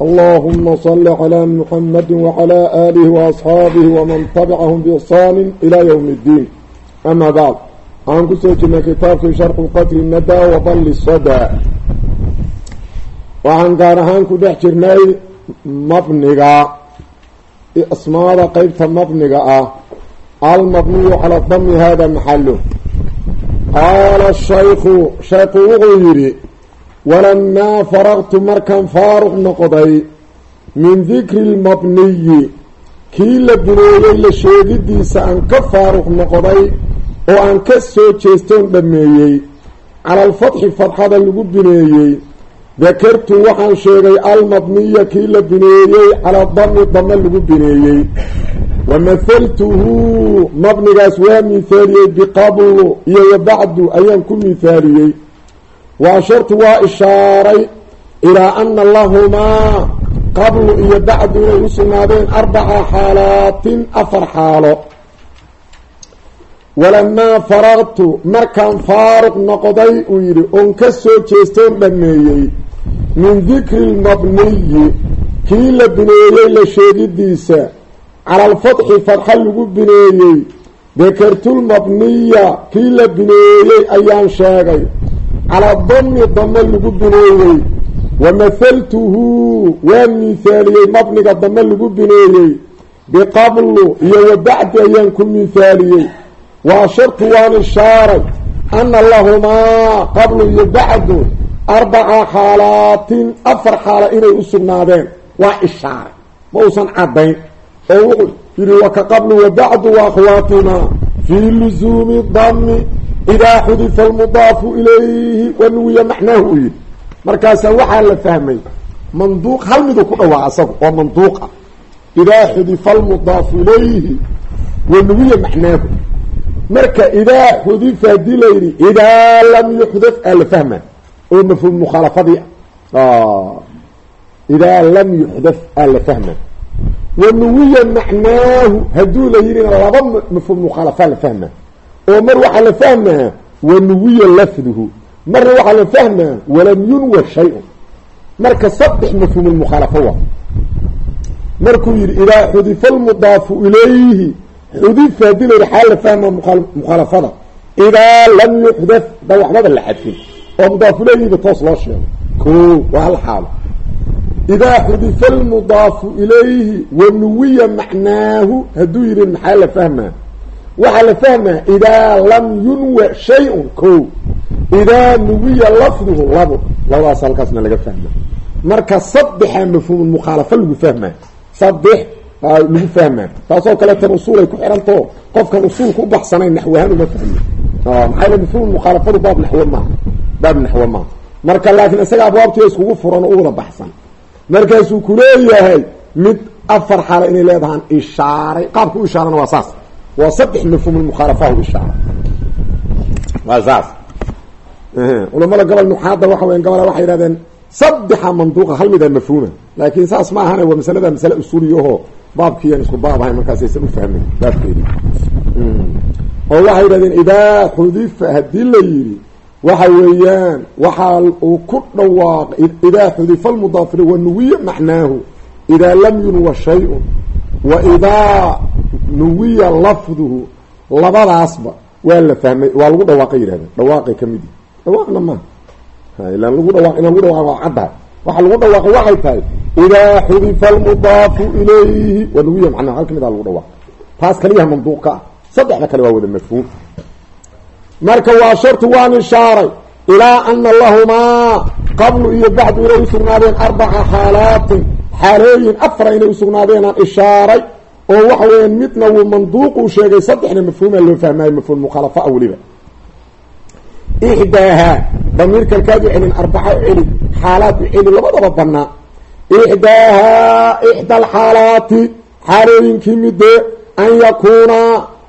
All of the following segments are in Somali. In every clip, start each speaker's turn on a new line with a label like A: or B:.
A: allahuma salli calaa muxamadi wacalaa aalihi waasxaabihi waman tabicahum biixsaani ilaa yowmi iddiin amaa bacd waxaan ku soo jirnay kitaabkii sharxu qatli nadaa wa dalli sadaa waxaan gaar ahaan ku dhex jirnay mabniga asmaada qeybta mabniga ah almabniyu calaa dami hada maxalu qaala shaykhu shaykhu wuxuu yidhi walamaa faraqtu markaan faaruq noqday min dikri lmabniyi kii la bineeyey la sheegidiisa aan ka faaruq noqday oo aan ka soo jeestoon dhammeeyey cala alfatxi fadxada lagu bineeyey dakartu waxaan sheegay almabniya kii la bineeyey calaa dami dame lagu bineeyey wa mahaltuhu mabnigaas waa mihaaliyey biqablu iyo wa bacdu ayaan ku mihaaliyey wa ashartu waa ishaaray ilaa ana lahumaa qablu iyo bacdu inay u sugnaadeen arbaca xaalaatin afar xaalo. Walamaa faraqtu markaan faaruq noqday uu yidhi oon ka soo jeestoon dhammeeyey min dikri lmabniyi kii la bineeyey la sheegidiisa cala alfatxi fadxa lagu bineeyey dakartulmabniya kii la bineeyey ayaan sheegay calaa dami dame lagu bineeyey wa mahaltuhu waan mihaaliyey mabniga dame lagu bineeyey biqablu iyo wa bacdi ayaan ku mihaaliyey wa ashartu waan ishaaray ana lahumaa qablu iyo bacdu arbaca xaalaatin afar xaalo inay u sugnaadeen. Waa ishaaray ma uusan caddayn. Oo wuxuu yidhi waka qablu wa bacdu wa fii lusuumi dami idaa xudifa almudaafu ilayhi wa nuwiya macnaahu u yidhi markaasaa waxaa la fahmay manduuq hal miduu ku dhawaa asagu oo manduuqa idaa xudifa almudaafu ilayhi wa nuwiya macnaahu marka idaa xudifa haddii la yidhi idaa lam yuxdaf aa la fahma oo mafhuum mukhaalafadii idaa lam yuxdaf aa la fahma wa nuwiya macnaahu hadduu la yidhina laba mafhuum mukhaalafaa la fahma oo mar waxaa la fahmaa wa nuwiya lafduhu. Marna waxaa la fahmaa walam yunwa shay-un. Marka saddex mafhuum lmukhaalafo waa markuu yidhi idaa xudifa almudaafu ilayhi xudifa haddii la yidhi xaa la fahma mukhaalafada. Idaa lam yuxdaf da waxbaba la xadfin oo mudaafuleyihiba toos loo sheego ko waa hal xaalo idaa xudifa almudaafu ilayhi wa nuwiya macnaahu hadduu yidhi maxaa la fahmaa waxaa la fahmaa idaa lam yunwa shay-un ko idaa nuwiya lafduhu labo. Labadaas halkaasna laga fahma marka saddexa mafhuum mukhaalafa lagu fahmaa. Saddex lagu fahmaa. Taasoo kaleetan usuulay ku xihantao qofkan usuulka u baxsanayn naxwahaan uma fahmi maxaa yl mafhuum mukhaalafadu baab naxwo maaha baab naxwo maaha marka laakiin isaga abwaabtiia iskugu furan oo u wada baxsan. Markaasuu kuleeyahay mid afar xaalo inay leedahaan ishaaray qaabka u ishaarana waa saas waa saddex mafhuum mukhaalafahu ishaara waa saas culamada gobol nuxaada waxa weya gobola waxay yihahdeen saddexa manduuqa hal mida mafhuuma laakiin saas ma ahane waa masalada masale usuuliyahoo baabkiiyan isku baab ahay markaasaysan ufahmin baabkeedi oo waxay yidhahdeen idaa xudifa haddii la yidhi waxa weeyaan waxaa uu ku dhawaaqay idaa xudifa almudaafir wa nuwiya macnaahu idaa lam yunwa shay-un wa idaa nuwiya lafduhu labadaasba waa la fahmay waa lagu dhawaaqay yidhahdeen dhawaaqay ka mid dhawaaqna maaha ila lagu dhawaaq in lagu dhawaaq waa caddahay waxa lagu dhawaaqay waxay tahay idaa xudifa almudaafu ilayhi. Wa nuwiya macnahu hal ka mid a lagu dhawaaq. Taas kaliyaha manduuq ka ah. Saddexda kale waa wada mafhuum. Marka waa shartu waan ishaaray ilaa ana lahumaa qablu iyo bacdu inay usugnaadeen arbaca xaalaatin xaalooyin afara inay usugnaadeenaan ishaaray oo waxa weeyaan midna wuu manduuquu sheegay saddexna mafhuuma loo fahmaayo mafhuum mukhaalafaa weliba. Ixdaahaa damiirkan kaad u celin arbaca u celi xaalaad u celi labadaba banaa ixdaahaa ixda alxaalaati xaalooyinkii midde an yakuuna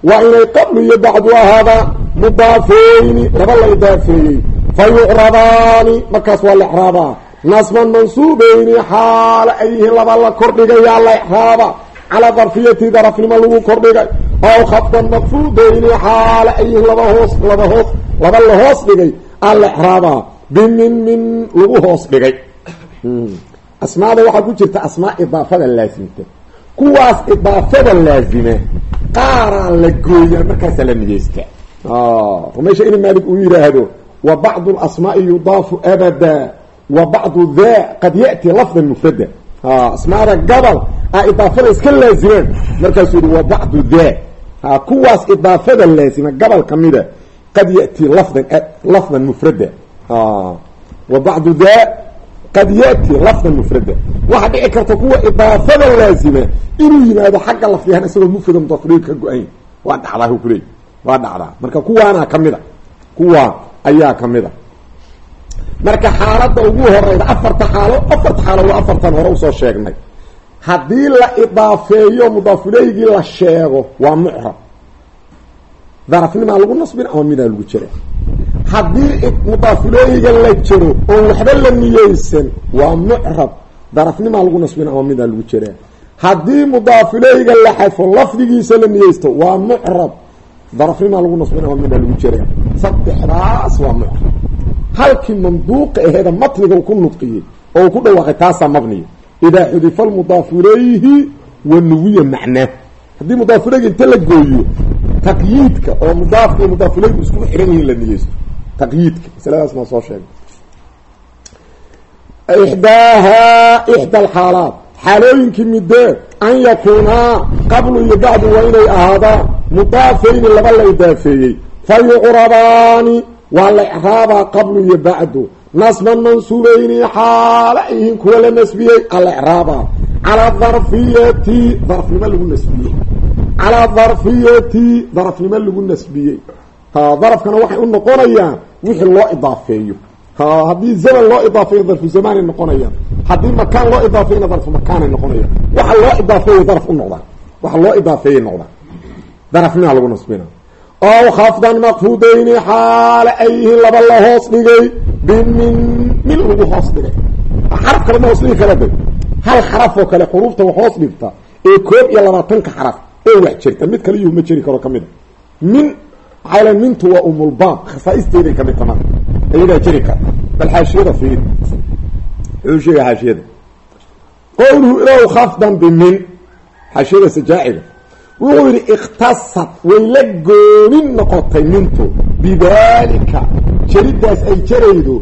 A: waa inay qablu iyo bacdu ahaadaan mudaafeyni laba la idaafeeyey fa yucrabaani markaas waa la icraabaa nasban mansuubeyni xaala ay laba la kordhigayaa la icraaba calaa darfiyati darafnimo lagu kordhigay. Ow khabdan maqfuudeyni xaala ay yihiin laba hoos laba hoos laba la hoos dhigay. Aa la icraabaa bimin min lagu hoos dhigay. Asmaada waxaa ku jirta asmaa idaafada laasimta kuwaas idaafada laazima qaaraa la gooyaa markaasaa la nigeystaa meesha in maalik uu yidhaahdo wa bacdu lasmaai yudaafu abada wa bacdu da qad ya'ti lafdan mufrada asmaada gabal a idaafada iska laazimaan markaasuu yihi wa bacdu da kuwaas idaafada laazima gabal kamida qad ya'ti lafdan lafdan mufrada wa bacdu da qad yati lafdan mufrada waxaa dhici karta kuwa idaafada laazima inuu yimaado xagga lafdiyahaan isagoo mufrada mudafuriga ka go'ayn. Waa dhacdaa kuleey waa dhacdaa. Marka kuwaana ka mid a kuwaan ayaa ka mid a marka xaalada ugu horeyda afarta xaalo afarta xaalo waa afartan hore u soo sheegnay. Haddii la idaafeeyo mudaafuleygii la sheego waa mucrab. Darafnimaa lagu nasbin ama midaa lagu jira? Haddii mudaafuleeyga la jero oon waxba la niyeysan waa mucrab. Darafnimaa lagu nasbin ama midaa lagu jiraa haddii mudaafuleeyga la xadfo lafdigiisa la niyeysto waa mucrab. Darafnimaa lagu nasbin ama midaa lagu jiraa saddexdaas waa mucrab halkii manduuqa aheeda matniga uu ku nudqiyey oo uu ku dhawaaqay taasaa mabniya idaa xudifa lmudaafu ilayhi wa nuwiya macnaa haddii mudaafuleyga inta la gooyo taqyiidka oo mudaafka iyo iskugu xihan yihiin la niyeysto. Taqyiidka masaladaas maa soo sheegay ixdaahaa ixda alxaalaat. Xaalooyinkii midee an yakuunaa qablu iyo bacdu waa inay ahaadaan mudaafayni laba la idaafeeyey fa waa la icraabaa qablu iyo bacdu. Nasban mansuubayni xaala yihiin kuwa la nasbiyey. Ala icraabaa calaa darfiyati darafnimo lagu nasbiyey. Calaa darfiyati darafnimo lagu nasbiyey. Darafkana waxay u noqonayaan wixii loo idaafeeyo. Haddii zaman loo idaafeeyo darfu zamaanay noqonayaan. Haddii makaan loo idaafeeyna darfu makaanay noqonayaan. Waxa loo idaafeeya daraf u noqdaan waxa loo idaafeeyay noqdaan darafnimaa lagu nasbina ow khafdan maqfudayni xaala ay yihiin laba la hoos dhigay bimin min lagu hoos dhigay xaraf kale ma hoos dhigi kala day hal xaraf oo kale xuruufta wax hoos dhigta ee koob iyo labaatanka xaraf ee wax jirta mid kale iyuu ma jeri karo ka mid a min maxaa l mintu waa umulbaab khasaa'isteeday ka mid tamaa iyadaa jeri kara bal xaashiyada fiir wuxuu yidhi ikhtasad way la goonin noqotay mintu. Bidaalika. Jeridaas ay jaraydo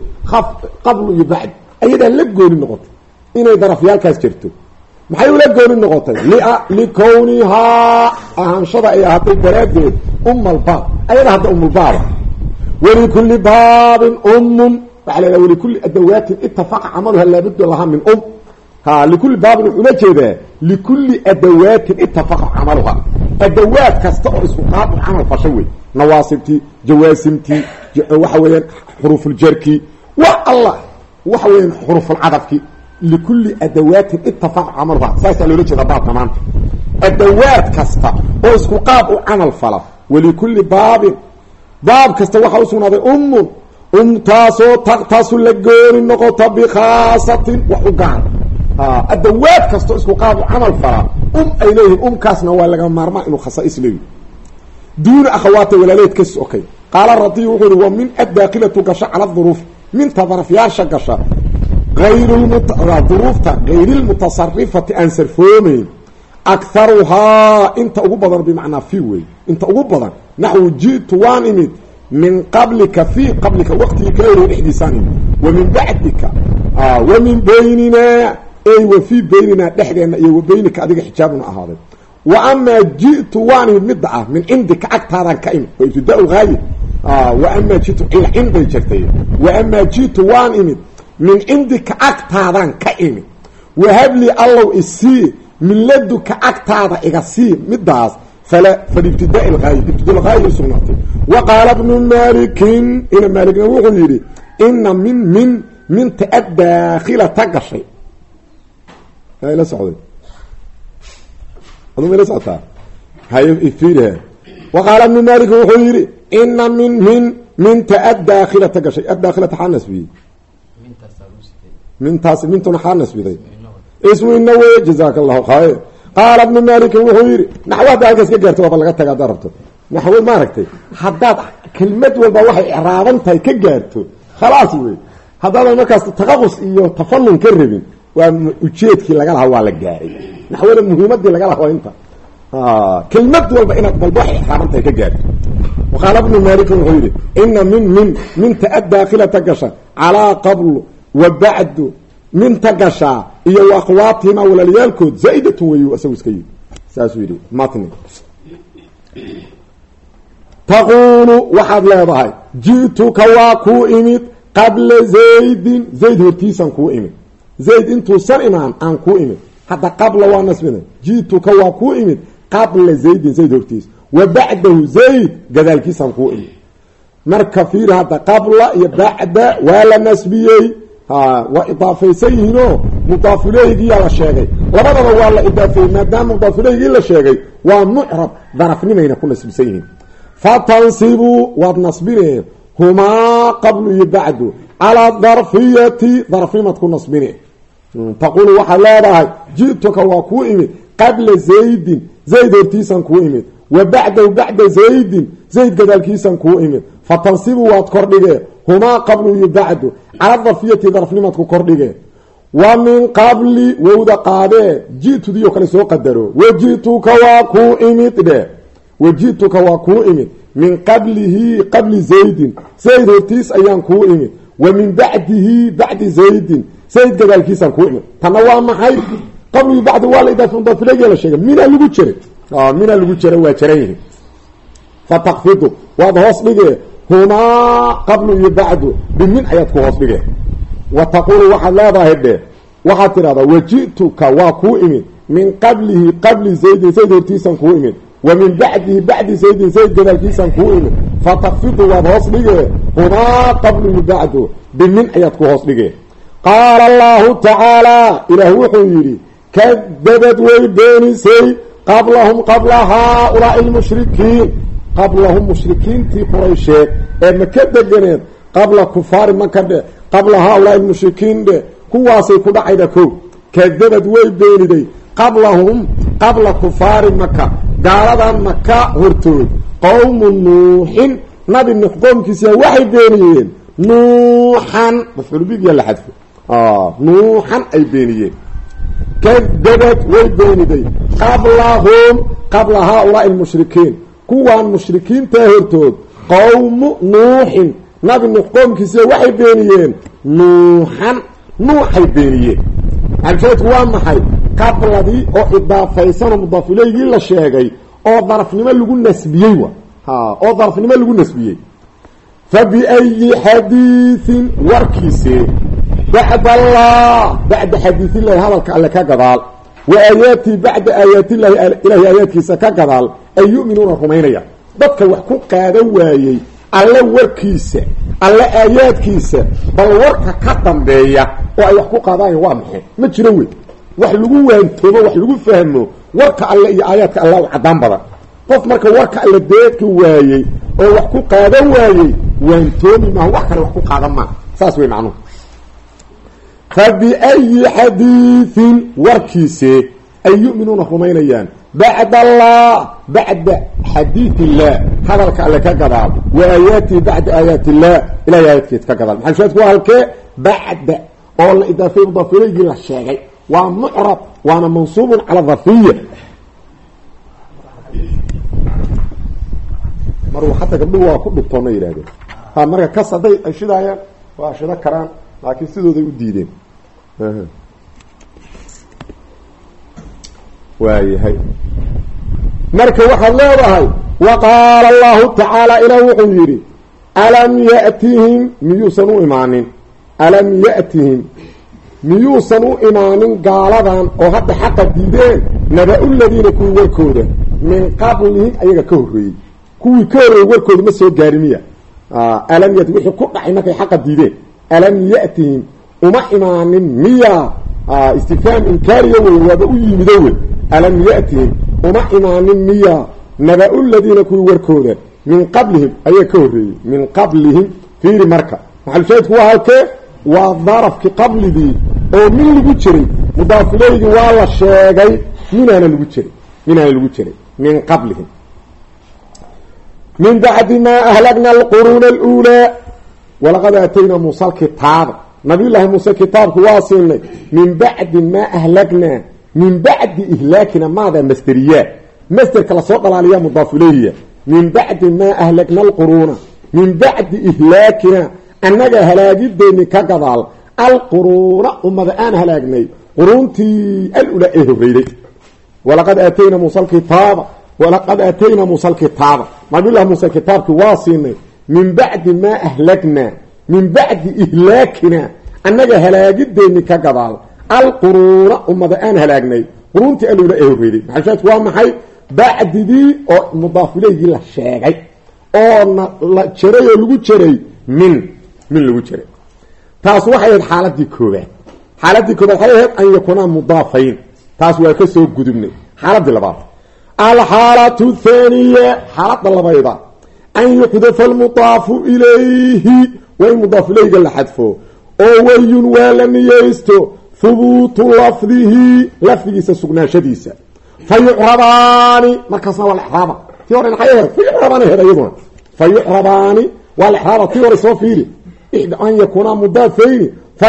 A: qablu iyo bacd. Ayadaa la goonin noqotay. Inay darafyaalkaas jirto maxay ula goonin noqotay? Likownihaa ahaanshada ay ahaatay daraaddeed uma albaab ayada hadda umulbaaba walikulli baabin umun waxaa la ydhaha walikulli adawaatin itafaqa camaluha laabudda lahaa min um likulli baabin wuxuu la jeedaa likulli adawaatin itafaqa camaluha adawaad kasta oo isku qaadu camal fasho wey nawaasibtii jawaasimtii waxa weeyaan xuruufuljarkii wa allah waxa weeyaan xuruufulcadafkii likulli adawaatin itafaqa camaluha saasaa loola jeeda baabka maanta. Adawaad kasta oo isku qaab u camal fala walikulli baabin. Baab kasta waxaa usugnaaday ummun umtaasoo taqtasu la gooni noqota bikhaasatin wax u gaar adawaad kastoo isku qaab u camal falaa um ay leeyihiin umkaasna waa laga maarmaa inuu khasais leeyihi duuna akhawaata walaaleed ka sokay qaala radiy wuxuu yihi wa min addaakilatu gasha cala duruuf minta darafyaasha gasha ayruruufta gayrilmutasarifati aan sarfoomeyn akharuhaa inta ugu badan bimacnaa fi wey inta ugu badan naxwu ji'tu waan imid min qablika fii qablika waqtigii hore dhexdiisaan imid wa min bacdika wa min bayninaa ey wa fii bayninaa dhexdeenna iyo wa beynika adiga xijaabuna ahaaday. Wa amaa ji'tu waan imid midda ah min cindika agtaadaan ka imid wa ibtidaa haayi wa amaa jitu cilcin bay jirtay. Wa amaa ji'tu waan imid min cindika agtaadaan ka imid. Wahabli allow isii min laduka agtaada iga sii midaas falibtidaa laayi ibtida haayi usugnaatay wa qaala bnu malikin ina maalikna wuxuu yidhi ina min min minta addaakilata gashay la socday. Adu mayla socotaa hayo ifiiriha wa qaala ibnu maalik wuxuu yidhi ina min min minta addaakhilata gashay addaakhilata xaa nasbiyey mintaas mintuna xaa nasbiday. Ismu ina wey jazaaka allahu khayr. Qaala ibnu maalikin wuxuu yidhi naxwo halkaas ka gaarto waaba laga taga haddaad rabto naxwo maaragtay haddaad kelmad walba waxay icraaban tahay ka gaarto. Khalaas wey haddaadan markaas taqaqus iyo tafanun ka rabin waa ujeedkii laga lahaa waa la gaaray. Naxwada muhiimadii laga waa inta. Kelmad walba inaad balba waxay icraaban tahay ka gaarto waqaala ibnu maalikin wuxuu yidhi ina min min minta addaakhilata gasha calaa qablu wa bacdu minta gashaa iyo wa aqwaatihima walaalyaalkood zaa-idatun weyu isagu iska yidhi. Saasuu yidhi matni. Taquulu waxaad leedahay ji'tuka waa kuu imid qabla zaydin. Zayd hortiisan kuu imid zayd intuusan imaan aan kuu imid hadda qabla waa nasbina ji'tuka waa kuu imid qabla zaydin zayd hortiisa wa bacdahu zayd gadaalkiisaan kuu imid marka fiiri hadda qabla iyo bacda waa la nasbiyey waa idaafaysan yihiinoo mudaafulehigiyaa la sheegay labadaba waa la idaafeeyey maadaama mudaafuleygii la sheegay waa mucrab darafnimayna ku nasbisan yihiin fatansibuu waad nasbine humaa qablu iyo bacdu calaa darfiyati darafnimaad ku nasbine taquulu waxaad leedahay ji'tuka waa kuu imid qabla zaydin. Zayd hortiisan kuu imid. Wa bacdahu bacda zaydin. Zayd gadaalkiisan kuu imid. Fatansibu waad kordhigee humaa qablu iyo bacdu. Cala darfiyati darfnimaad ku kordhigee wa min qabli wowda qaadee. Ji'tudiio kale soo qadaro waji'tuka waa kuu imid dhe. Waji'tuka waa kuu imid. Min qablihi qabli zaydin. Zayd hortiis ayaan kuu imid. Wa min bacdihi bacdi zaydin zayd gadaalkiisaan kuu imid tanna waa maxay? Qabligi bacdi waa la idaafa mudaafilegi la sheegay. Minaa lagu jiray. Minaa lagu jira waa jaran yihiin fatakfidu waad hoos dhigee. Humaa qablu iyo bacdu. Bimin ayaad ku hoos dhigee. Wa taquulu waxaad leedahay dhe waxaad tidhahdaa waji'tuka waa kuu imid min qablihi qabli zaydin. Zayd hortiisan kuu imid wa min bacdihi bacdi zaydin. Zayd gadaalkiisan kuu imid fatakfidu waad hoos dhigee. Humaa qablu iyo bimin ayaad ku hoos qaala allahu tacaala ilaah wuxuu yidhi kadabad way beenisay qablahum qabla haaulaai lmushrikiin. Qablahum mushrikiintii quraysheed ee maka deganeed qabla kufaari maka dhe qabla haaulaai lmushrikiin dhe kuwaasay ku dhacayda kow kadabad way beeniday qablahum qabla kufaari maka gaaladan maka hortood qowmu nuuxin nabi nuux qoomkiisiya waxay beeniyeen nuuxan mafcuulbigiya la xadfo nuuxan ay beeniyeen kadabad way beeniday qablahum qabla haaulaai lmushrikiin kuwaan mushrikiintaa hortood qowmu nuuxin nabi nuux qoomkiisiya waxay beeniyeen nuuxan nuuxay beeniyeen aljeedku waa maxay qabladii oo idaafaysanoo mudaafileygii la sheegay oo darafnimo lagu nasbiyey wa oo darafnimo lagu nasbiyey fa biayi xadiiin warkiisee bacd allah bacda xadiidillahi hadalka alle ka gadaal wa aayaatii bacda aayaatillahi ilaahay aayaadkiisa ka gadaal ay yu'minuuna rumaynaya dadka wax ku qaadan waayey alle warkiisa alle aayaadkiisa bal warka ka dambeeya oo ay wax ku qaadaayan waa maxay ma jiro wey wax lagu waantoomo wax lagu fahmo warka alle iyo aayaadka alla u caddaan badan qof marka warka alle deedka waayey oo wax ku qaadan waayey waantoomi maaha wax kale wax ku qaadan maaha saas wey macnuhu fa biayi xadiidin warkiise ay yu'minuuna rumaynayaan bacd allah bacda xadiid illah hadalka alle ka gadaal wa aayaatihi bacda aayaat illah ilahay aayaadkeed ka gadaal maxalushaadku waa halkee bacda oo la idaafay mudaafileygii la sheegay waa mucrab waana mansuubun cala darfiya mar hadda gabdhuhu waa ku dhigtoona yidhahdeen ha marka kas hadday ay shidaayaan karaan laakiin sidooday u diideen waayahay. Marka waxaad leedahay wa qaala allahu tacaala ilaah wuxuu yidhi alam ya'tihim? Miyuusan u imaanin. Alam ya'tihim? Miyuusan u imaanin gaaladan oo hadda xaqa diideen naba-u ladiina kuwii warkooda min qablihim ayaga ka horreeyey. Kuwii ka horreeyey warkooda ma soo gaari miya alam yati wixii ku dhacay markay xaqa diideen. Alam ya'tihim uma imaanin miya istifhaam inkaariya wey waaba u yimido wey alam ya'tihim uma imaanin miya naba-u ladiina kuwii warkooda min qablihim ayaa ka horreeyey. Min qablihim fiiri marka. Maxalushaahidku waa halkee waa darafkii qablidii oo min lagu jiray. Mudaafileygii waa la sheegay minaana lagu jiray. Minaana lagu jiray. Min qablihim. Min bacdi maa ahlagna alquruuna aluulaa. Walaqad aataynaa muusa alkitaaba nabiyullaahi muuse kitaabku waa siinay min bacdi maa ahlagnaa min bacdi ihlaakina maada masderiyaa masderka la soo dhalaaliya mudaafilehiya min bacdi maa ahlagna alquruuna min bacdi ihlaakina annaga halaagideeni ka gadaal alquruuna ummada aan halaagnay quruuntii alula ee horreyday walaqad aatayna muusa alkitaaba walaqad aataynaa muusa alkitaaba. Nabiyullahi muuse kitaabkii waa siinay min bacdi maa ahlagnaa min bacdi ihlaakina annaga halaagideeni ka gadaal alquruuna ummada aan halaagnay. Quruuntii alula ee horreyday maxashaadku waa maxay? Bacdigii oo mudaafileygii la sheegay. Oo na la jaray oo lagu jaray min min lagu jiray. Taas waxay ahayd xaaladii koobaad xaaladii koobaad waxay ahayd an yakuunaa mudaafayn. Taas waa ka soo gudubnay. Xaaladii labaad. Alxaalatu thaaniya xaalada labayda. An yuxdafa almudaafu ilayhi waa in mudaaf ilayga la xadfo. Oo wayun waa la niyeysto. Hubuutu lafdihi lafdigiisa sugnaashadiisa. Fa yucrabaani waa la exraaba tii hore maxay ahayd? Fa yucrabaani ahayd iyaduna waa la exraaba tii hore soo fiiri. An yakuuna mudaafayni fa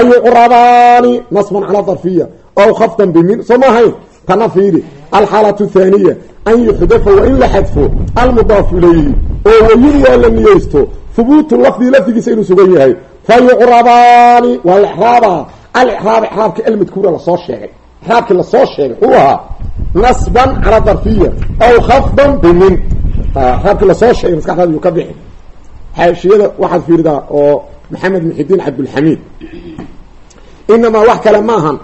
A: nasban calaa darfiya. Ow khafdan bimin. Soo ahayn? Tana fiiri. Alxaalatu thaaniya. An yuxdafa waa la xadfo. Almudaafu ilayhi oo wayin waa la niyeysto hubuutu lafdi lafdigiisa inuu sugan yahay. Fa yucrabaani waa la exraaba alexraab exraabkii almadkuura la soo sheegay. Exraabkii la soo sheegay wuxuu ahaa nasban calaa darfiya aw khafdan bimin exraabkii la soo sheegay maskaxdaada yuu ka bixi. Xaashiyada waxaad fiiridaa oo maxamed muxidiin cabdulxamiid. Inamaa wax kale maahan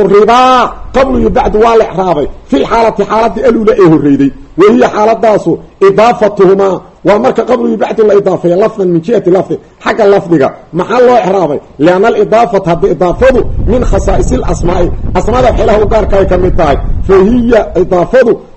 A: ucribaa qablu iyo bacdu waa la exraabay fi lxaalati xaaladii alula ee horreyday wahiya xaaladaasu idaafatuhumaa. Waa marka qablu iyo bacdu la idaafeeya lafdan min jihati lafdi xagga lafdiga. Maxaa loo exraabay lianna alidaafata haddi idaafadu min khasaa'isi lasmaa'i asmaada waxyaalaha gaarka ay ka mid tahay. Fa hiya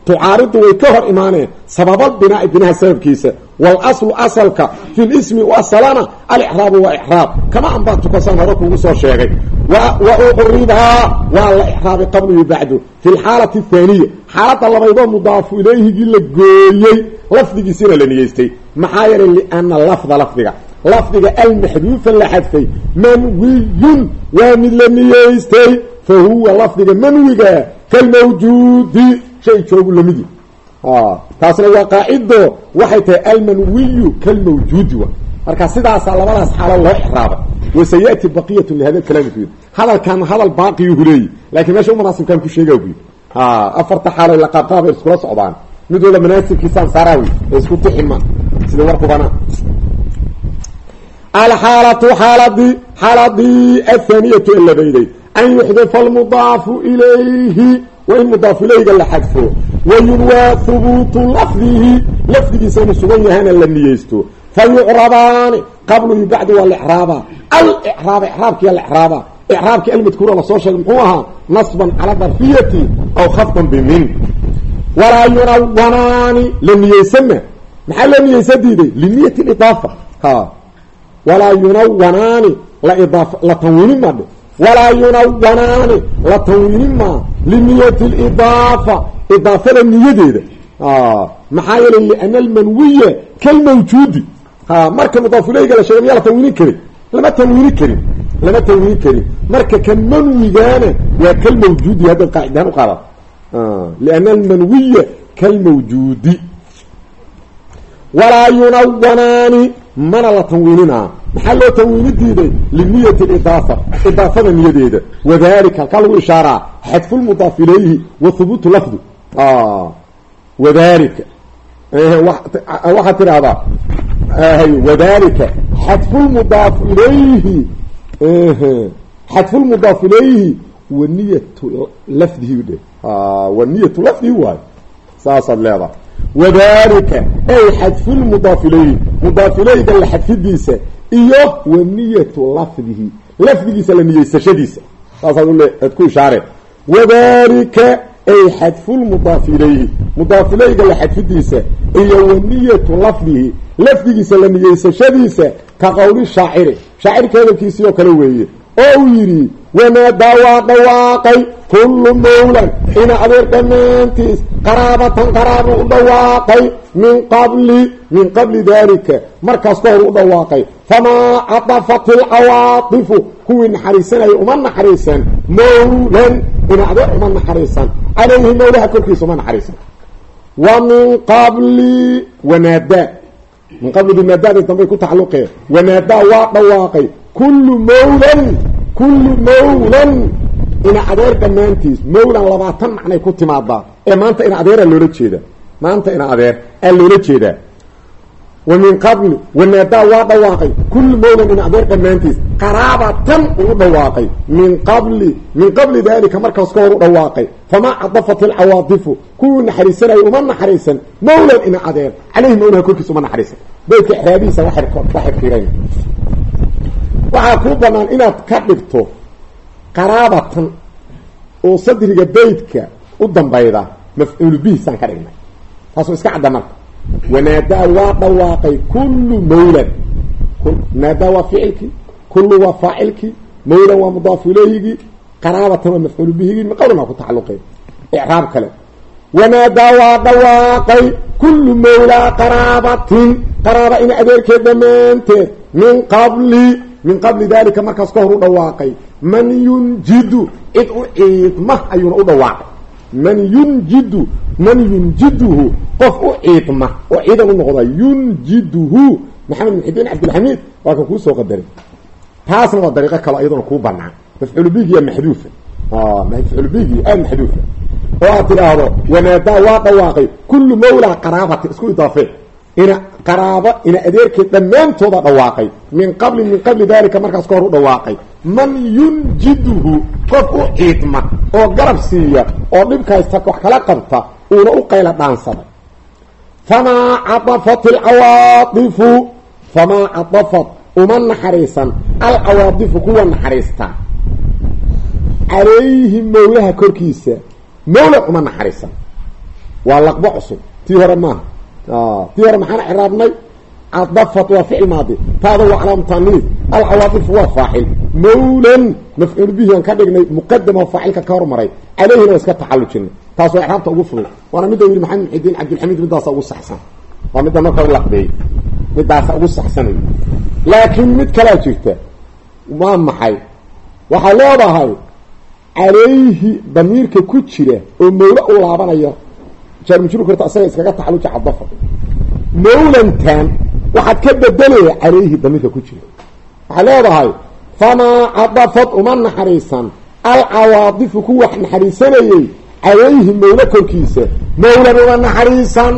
A: tucaaridu way ka hor imaaneen sababal binaa'i binaha sababkiisa. Walaslu asalka fi lismi u asalana alexraabu waa exraab kama anbatukasaan hore kuugu soo sheegay. Wa ucribhaa waa la exraabay qablu iyo bacdu. Fi lxaalati athaaniya xaaladda labaydoo mudaafu ilayhigii la gooyey lafdigiisina la niyeystay maxaa yeelay liana lafda lafdiga. Lafdiga almaxduufa la xadfay manwiyun waa mid la niyeystay fa huwa lafdiga manwiga kalmawjuudi shay joogu lamidi taasna waa qaacido waxay tahay almanwiyu kalmawjuudi wa. Marka sidaasaa labadaas xaalo loo exraabay wasayati baqiyatu lihada kalaami ku yiri. Hadalkan hadal baaqiyuhu leeyi lakiin meesha u manaasibkaan ku sheega bu yiri. Afarta xaalo la qaabqaabay iskula socdaan. Mid wala manaasibkiisaan saaraawi ee isku tixima sida warkubana alxaalatu xaaladii xaaladii athaaniyatu ee labayday an yuxdafa almudaafu ilayhi waa in mudaaf ilayga la xadfo wayunwaa hubuutu lafdihi lafdigiisa inuu sugan yahana la niyeysto fa yucrabaani qablu bacdu waa lecraaba alecraab ecraabkiya lecraaba ecraabkii almadkuura la soo sheegay muxuu ahaa nasban cala darfiyati aw khafdan bimin walaa yunawanaani la niyeysana maxaa loo niyeysa diiday liniyati lidaafa ha walaa yunawanaani la la tanwiini madhe walaa yunawanaani la tanwiini maa liniyati lidaafa idaafada niyadeeda maxaa yeelay liana almanwiya kalmawjuudi marka mudaafuleyga la sheegay miyaa la tanwiinin karin lama tanwiini karin lama tanwiini karin marka kan manwigaana waa kalmawjuudi haddaad qaacidahaan u qaada liana almanwiya kalmawjuudi walaa yunawanaani mana la maxaa loo tanwiini diiday liniyati lidaafa idaafada niyadeeda. Wadalika halkaa lagu ishaaraa xadfulmudaaf ilayhi wa hubuutu lafdi. Wadalika waxaad tidhaahdaa wadalika xadfulmudaaf ilayhi xadfulmudaaf ilayhi wa niyatu lafdihi dhe wa niyatu lafdihi waayo saasaad leedahay. Wadalika ay xadfulmudaaf ilayhi. Mudaaf ilayga la xadfidiisa iyo wa niyatu lafdihi. Lafdigiisa la niyeysashadiisa. Saasaad ule ad ku ishaareen wadalika ay xadfulmudaaf ilayhi. Mudaaf la xadfidiisa iyo waniyatu lafdihi. Lafdigiisa la niyeysashadiisa ka qowli shaaciri. Shaacirka hadalkiisii oo kale weeye oo uu yidhi wanaadaa waa dhawaaqay kullu mawlan ina adeer dhammaantiis qaraabatan qaraabu u dhawaaqay min qabli min qabli daalika. Markaas ka hor u dhawaaqay. Famaa cadafat ilcawaatifu kuwii naxariisanayay uma naxariisan. Mawlan ina adeer uma naxariisan. Calayhi mawlaha korkiisa uma naxariisan. Wa min qabli wanaadaa min qablidu naadaada dambay ku tacaluqeen wanaadaa waa dhawaaqay kullu mawlan kullu mawlan. Ina adeer dhammaantiis mawlan labaatan macnay ku timaadaa. Ee maanta ina adeeraa loola jeedaa. Maanta ina adeer aa loola jeedaa. Wa min qabli wanaadaa waa dhawaaqay. Kullu mawlan ina adeer dhammaantiis qaraabatan uu dhawaaqay. Min qabli min qabli daalika markaas ka hor u dhawaaqay. Famaa cadafat ilcawaadifu kuwuu naxariisanayay uma naxariisan. Mawlan ina adeer caleyhi mawlaha korkiisa uma naxariisan. Baydka exraabihiisa wa xirkiran waxaa kuu banaan inaad ka dhigto qaraabatan oo sadriga beydka u dambayda mafcuul bihisaan ka dhignay. Taasoo iska cadda marka. Wanaadaa waa dhawaaqay kullu mawlan. Naadaa waa ficilkii kullu waa faacilkii mawlan waa mudaafu ilayhigii qaraabatan waa mafcuul bihigii min qawlin waa ku tacaluqeen icraab kale. Wanaadaa waa dhawaaqay kullu mawlaa qaraabatin. Qaraaba ina adeerkeed dhammaanteed min qabli min qabli dalika markaas ka hor u dhawaaqay man yunjidu cid u ciidma ayuuna u dhawaaqay. Man yunjidu man yunjiduhu qof u ciidma oo ciidan u noqda yunjiduhu. Maxamed muxidiin cabdilxamiid waa kan kuu soo qadaray. Taasna waa dariiqo kalo iyaduna kuu banaan mafcuul bigiya maxduufa mafcuul bigi aad maxduufa oo aad tidhaahdo wanaadaa waa dhawaaqay kullu mawlaa qaraabati isku idaafe ina qaraabo ina adeerkeed dhammaantooda dhawaaqay. Min qabli min qabli dalika markaas ka hor u dhawaaqay. Man yunjiduhu qof u ciidma oo garab siiya oo dhibkaysta wax kala qabta uuna u qayla dhaansaday. Famaa cadafat alcawaadifu famaa cadafat uma naxariisan. Alcawaadifu kuwa naxariistaa calayhi mawlaha korkiisa mawla uma naxariisan. Waa laqbo cusub. Tii hore maaha tii hore maxaan ciraabnay cadafat waa ficil maadi. Taada waa calaamu taaniif alcawaadifu waa faacil. Mawlan mafcuul bihi aan ka dhignay muqadama faacilka ka hormaray. Caleyhina waa iska taxallujinay taas waa icraabta ugu fudud. Waana midda yidhi maxamed muxidiin cabdilxamiid middaasa ugu saxsan. Waa midda marka laqbeeyey middaasa ugu saxsanay. Laakiin mid kalaa jirta waa maxay? Waxaa leedahay calayhi damiirka ku jira oo mawlo u laabanaya jaarmujruurta asaga iskaga taxalluja cadafa mawlantan waxaad ka bedelaya calayhi damiirka ku jira. Waxaa leedahay famaa cadafad uma naxariisan. Alcawaadifu kuwa naxariisanayey calayhi mawlo korkiisa. Mawlan uma naxariisan.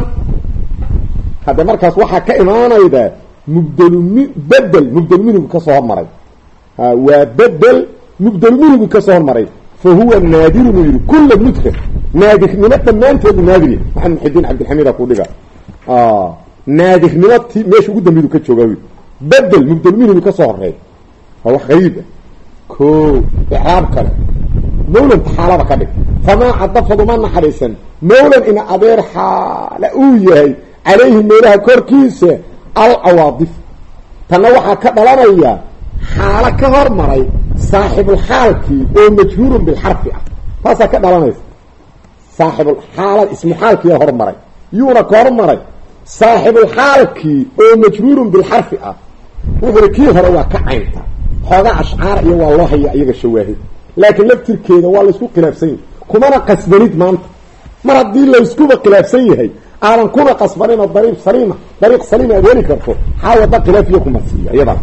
A: Hadda markaas waxaa ka imaanayda mubdelumi bedel mubdelminigu ka soo hormaray. Waa bedel mubdelminigu ka soo hormaray fa huwa naadirun u yihi kula mudka naadirnimo dhammaanteedu naadir maxamed muxidiin cabdilxamiida ku dhiga naadirnimo ti meesha ugu dambeedu ka jooga bedel mubdelminigu ka soo horeey waa wax qariib ah ko icraab kale mawlan xaalada ka dhig famaa cadafad uma naxariisan mawlan ina adeer xaala uu yahay calayhi meelaha korkiisa alcawaadif tanna waxaa ka dhalanaya xaalo ka hormaray saaxibulxaalkii oo majhuurun bilxarfi ah. Taasaa ka dhalanaysa. Saaxibulxaala ismu xaalkiia hormaray yuuna ka hormaray saaxibulxaalkii oo majhuurun bilxarfi ah. Wuxuuri kii hore waa ka caynta. Xoogaa ashcaara iyo waa loo hayaa iyaga shawaahid laakiin laftirkeeda waa laysku khilaafsan yahay. Kumana qasbanid maanta. Mar haddii layskuba khilaafsan yahay aadan kuna qasbaninoo dariiq saliima dariiq saliima aad heli karto xaa wada khilaafiyo kuma siiya? Iyadana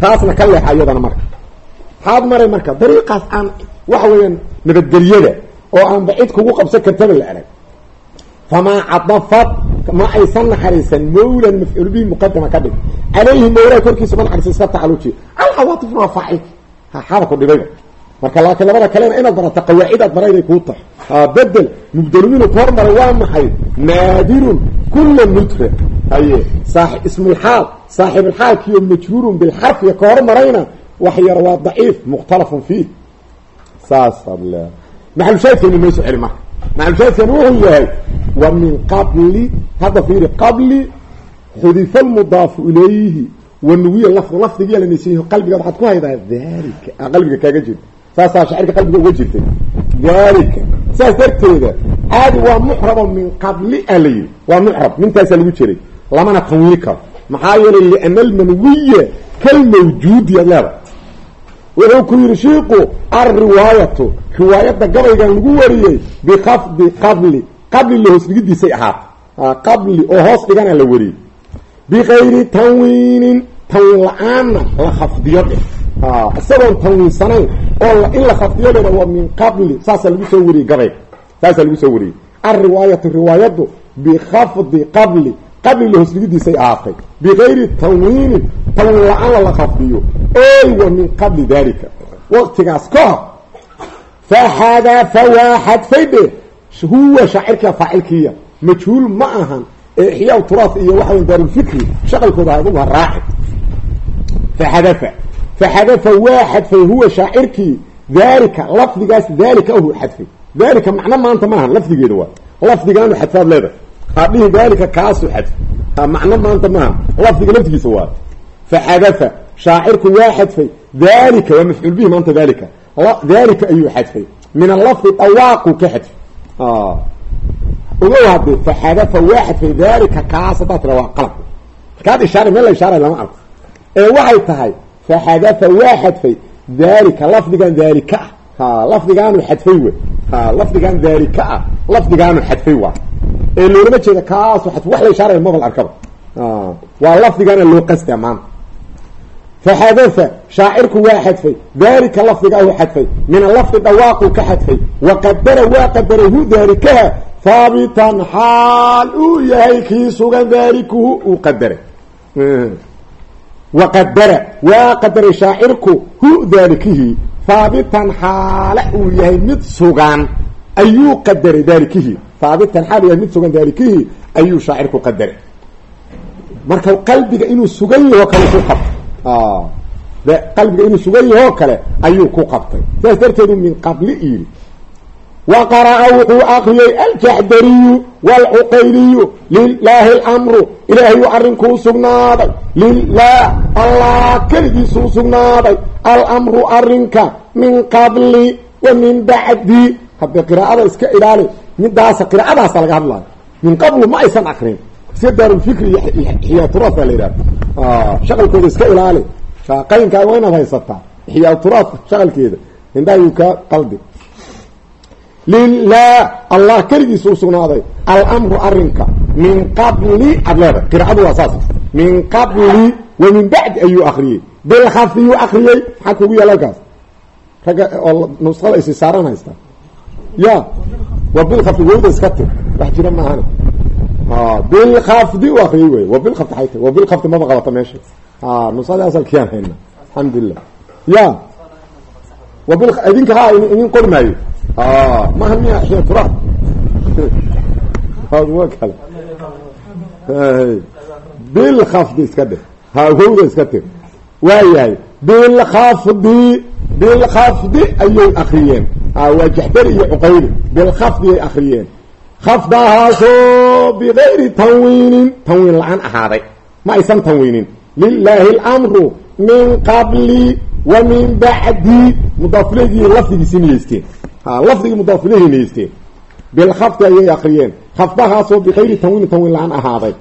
A: taasna ka leexa iyadana marka maxaad maray marka dariiqaas aan waxa weeyaan nabadgelyada oo aanba cid kugu qabsan kartaba la arag. Famaa cadafad ma aysan naxariisan mawlan mafcuul bihi muqadama ka dhig. Calayhi mawlaa korkiisa ma naxariisa iska tacalujiyo alcawaatifna waa faacilki ha xaba ku dhibayba marka laakiin labada kalena inaad barato qawaacidaad barayday kuu tahay. Ha bedel mubdeluminu ka hormaray waa maxay? Naadirun kula nutra haye saa ismulxaal saaxibulxaalkiiyo majruurun bilxarfiga ka hormarayna wax yar waa daciif mukhtalafun fiih. Saas maxalushaadkeena noo soo celi marka. Macalshaadkan wuxuu yahay wa min qabli hadda fiiri qabli xudifa lmudaafu ilayhi. Wanuwiya lafd lafdigiya lanasiiho qalbigaad waxaad ku haydaa dalika qalbiga kaaga jirta saasaa shacirka qalbiga uga jirtay. Dalika saas darteeda caadi waa muxrabo min qabli a la yidhi. Waa muxrab mintaasaa lagu jiray. Lamana tanwiini karo. Maxaa yeelay liana almanwiya kalmawjuudi ad leeda wuxuu ku yidhi shiiku alriwaayatu riwaayadda gabaygan lagu wariyey bikafdi qabli qabli la hoos dhigidiisay ahaata qabli oo hoos dhigana la wariyey. Bikayri tanwiinin tanwiin la'aanna la khafdiyo dheh. Isagoon tanwiinsanayn oo in la khafdiyo leeda waa min qabli saasaa lagu soo wariyey gabayga saasaa lagu soo wariyey. Alriwaayatu riwaayaddu bikafdi qabli qabli la hoos dhigidiisay ahaatay bikayri tanwiinin tanwiin la'aan la khafdiyo ey wa min qabli dalika waqtigaas ka hor. Faxadafa waa xadfay dhe huwa shaacirka faacilkiya majhuul ma ahan. Ee ixyaa turaas iyo waxawy daarulfikri shaqalkooda adugu ha raaci faxadafa faxadafa waa xadfay huwa shaacirkii daalika lafdigaas daalika ahu xadfay daalika macno maanta maaha lafdigeeda waa. Lafdigaanu xadfaad leedahay hadhihi daalika kaasuu xadfay macno maanta maaha lafdiga lafdigiisa waa faxadafa shaacirku waa xadfay. Dalika waa mafcuul bihi maanta dalika dalika ayuu xadfay. Min alafdi dhawaaqu ka xadfay ogow hadde faxadafa waa xadfay. Dalika kaas haddaa tira waa qalab. Markaad ishaara meel la ishaaray lama arko. Ee waxay tahay faxadafa waa xadfay. Dalika lafdigan daalika ah. Ha lafdigaanu xadfay wey ha lafdigan daalika ah. Lafdigaanu xadfay waa ee loolama jeeda xadfay wax la ishaaraya mabal arkaba. Waa lafdigaana loo qastaa maanta faxadafa shaacirku waa xadfay. Dalika lafdigaahu xadfay. Min alafdi dhawaaqu ka xadfay. Waqadara waa qadaray hu daalikaha haabitan xaal uu yahay kii sugan daalikuhu uu qadaray waqadara waa qadaray shaacirku hu daalikihii haabitan xaale uu yahay mid sugan ayuu qadaray daalikihii haabitan xaal yahay mid sugan daalikihii ayuu shaacirku qadaray. Marka qalbiga inuu sugan yaho kale ku qabtay. Qalbiga inuu sugan yahoo kale ayuu ku qabtay. Saas darteedu min qabli yidhi wa qara'a wuxuu akriyey aljaxdariyu waalcuqayliyu lilaahi alamru. Ilaahayuu arrinkuu sugnaaday. Lilah allah keligiisuu sugnaaday. Alamru arrinka min qabli wa min bacdi. Haddee qiraa'ada iska ilaali midaasa qiraa'adaasa laga hadlayo min qablu ma aysan akrin. Iska daarulfikri iyo ixyaaturaas baa la yidhahda shaqalkooda iska ilaali. Qaynkaa waa inaad haysataa. Ixyaaturaas shaqalkeeda. Indhahayuu kaa qaldi lilah allah keligiisa u sugnaaday. Alamru arrinka. Min qabli aad leedahay. Qiraacadu waa saas. Min qabli wa min bacdi ayuu akriyey bilkhafiyuu akriyey maxaa kugu yaalla halkaas? Ragga oo nusqada isi saaran haystaa ya wa bilkafdi wowda iska tir wax jira maahane. Bilkafdi u akriyey wey wa bilkafdi ay ta wa bilkafdi maba qabata meesha. Nusqada asalkiyaan hayna. Alxamdulilah ya. Wa bil idinka ha idin qori maayo maha miya turaab wa kale bilkafdi iska dheh. Ha wowda iska tir waayahay bilkafdi bilkafdi ayay akriyeen waa jaxdari iyo cuqayli bilkafdi ay akriyeen khafdahaasoo bigayri tanwiinin tanwiin la'aan ahaaday ma aysan tanwiinin lilaahi اlamru min qabli wa min bacdi mudaafilehii lafdigiisi niyeysteen lafdigii mudaafilehii niyeysteen bilkhafdi ayay akriyeen khafdahaasoo bikayri tanwiinin tanwiin la'aan ahaaday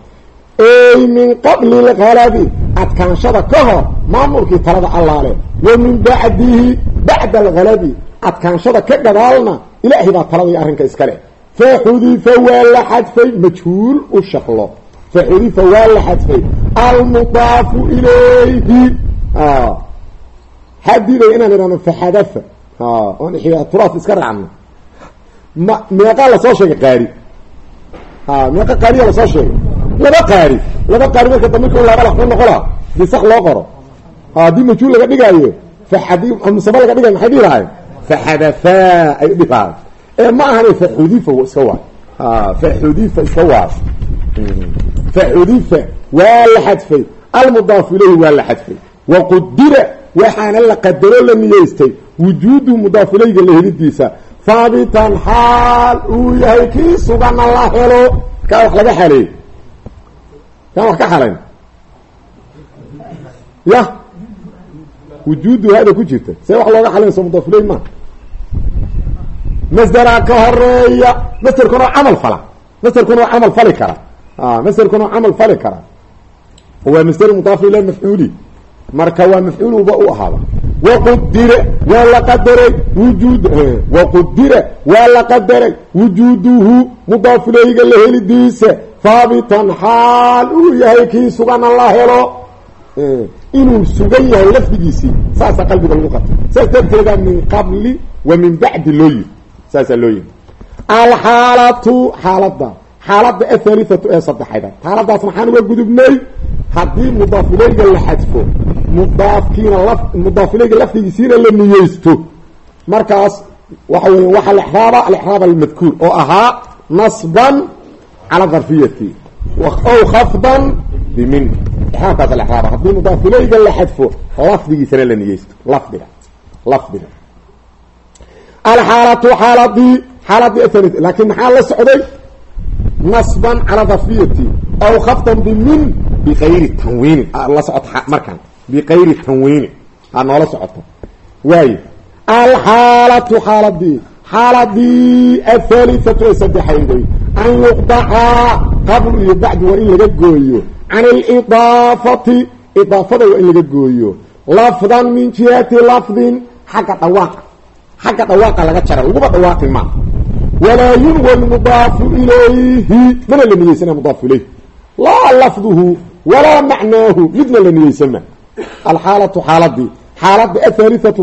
A: ey min qabli lgalabi adkaanshada ka hor maamulkii talada allaale. Wa min bacdihi bacda alghalabi. Adkaanshada ka gadaalna ilaahay baa talada arrinka iskale faxudifa waa la xadfay majhuul u shaqlo. Faxudifa waa la xadfay almudaafu ilayhi. Xadiiday inaan idhahno faxadafa oon turaas iska raacno. Ma meeqaa la soo sheegay qaari meeqa qaariya la soo sheegay laba qaari. Laba qaari marka dambe ko laba laxu noqola bisak loo qoro. Haddii majhuul laga dhigaayo faxadi musaba laga dhigayo maxay dhihi lahay faxadafaa ay lahay ee ma ahane faxudifa iska waay faxudifa iska waay faxudifa waa la xadfay. Almudaafu ilayhi waa la xadfay. Waqudira waxaana la qadaro la niyeystay wujuudu mudaafu ilayga la helidiisa. Haabitan xaal uu yahay kii sugana la helo. Kaa wax laga xaleey kaan wax ka xalayn? Ya? Wujuudu hada ku jirta. See wax looga xalinayso mudafuley ma? Masderaa ka horreeya masderkuna oo camal fala. Masderkuna oo camal fali kara. Masderkuna oo camal fali kara. Waa masder mudaaf ila mafcuuli marka waa mafcuuluba u ahaada. Waqudira waa la qadaray wujuud waqudira waa la wujuuduhu mudaafuleyga la helidiisa haabitan xaal uu yahay kii sugana la helo. Inuu sugan yahay lafdigiisii saasaa qalbiga lagu qabta saas darteeda min qabli wa min bacdi loo yiri saasaa loo yiri alxaalatu xaalada xaalada athalithatu ee saddexayda. Xaaladaas maxaan uga gudubnay? Haddii mudaafileyga la xadfo mudaafkiina la mudaafileyga lafdigiisiina la niyeysto. Markaas waxa weya waxaa alexraab almadkuur oo ahaa nasban cala darfiyati ow khafdan bimin exraabkaas alexraaba haddii mudaafileyga la xadfo lafdigiisana la niyeysto lafdiga lafdiga alxaalatu xaaladii xaaladii laakiin maxaa la socday nasban cala darfiyati aw khafdan bimin biayri tanwiinin la socota markaan biqayri tanwiinin aa noola socoto waayo alxaalatu xaaladii xaaladii athaalithatu ee saddexayday. An yuqdacaa qabl iyo bacdu waa in laga gooyo. Can alidaafati idaafada waa in laga gooyo. Lafdan min jihati lafdin xagga dhawaaqa. Xagga dhawaaqa laga jara laguba dhawaaqi ma. Walaa yunwa lmudaafu ilayhi. Mana la niyeysana mudaafu ilayh laa lafduhu walaa macnaahu. Midna la niyeysama alxaalatu xaaladii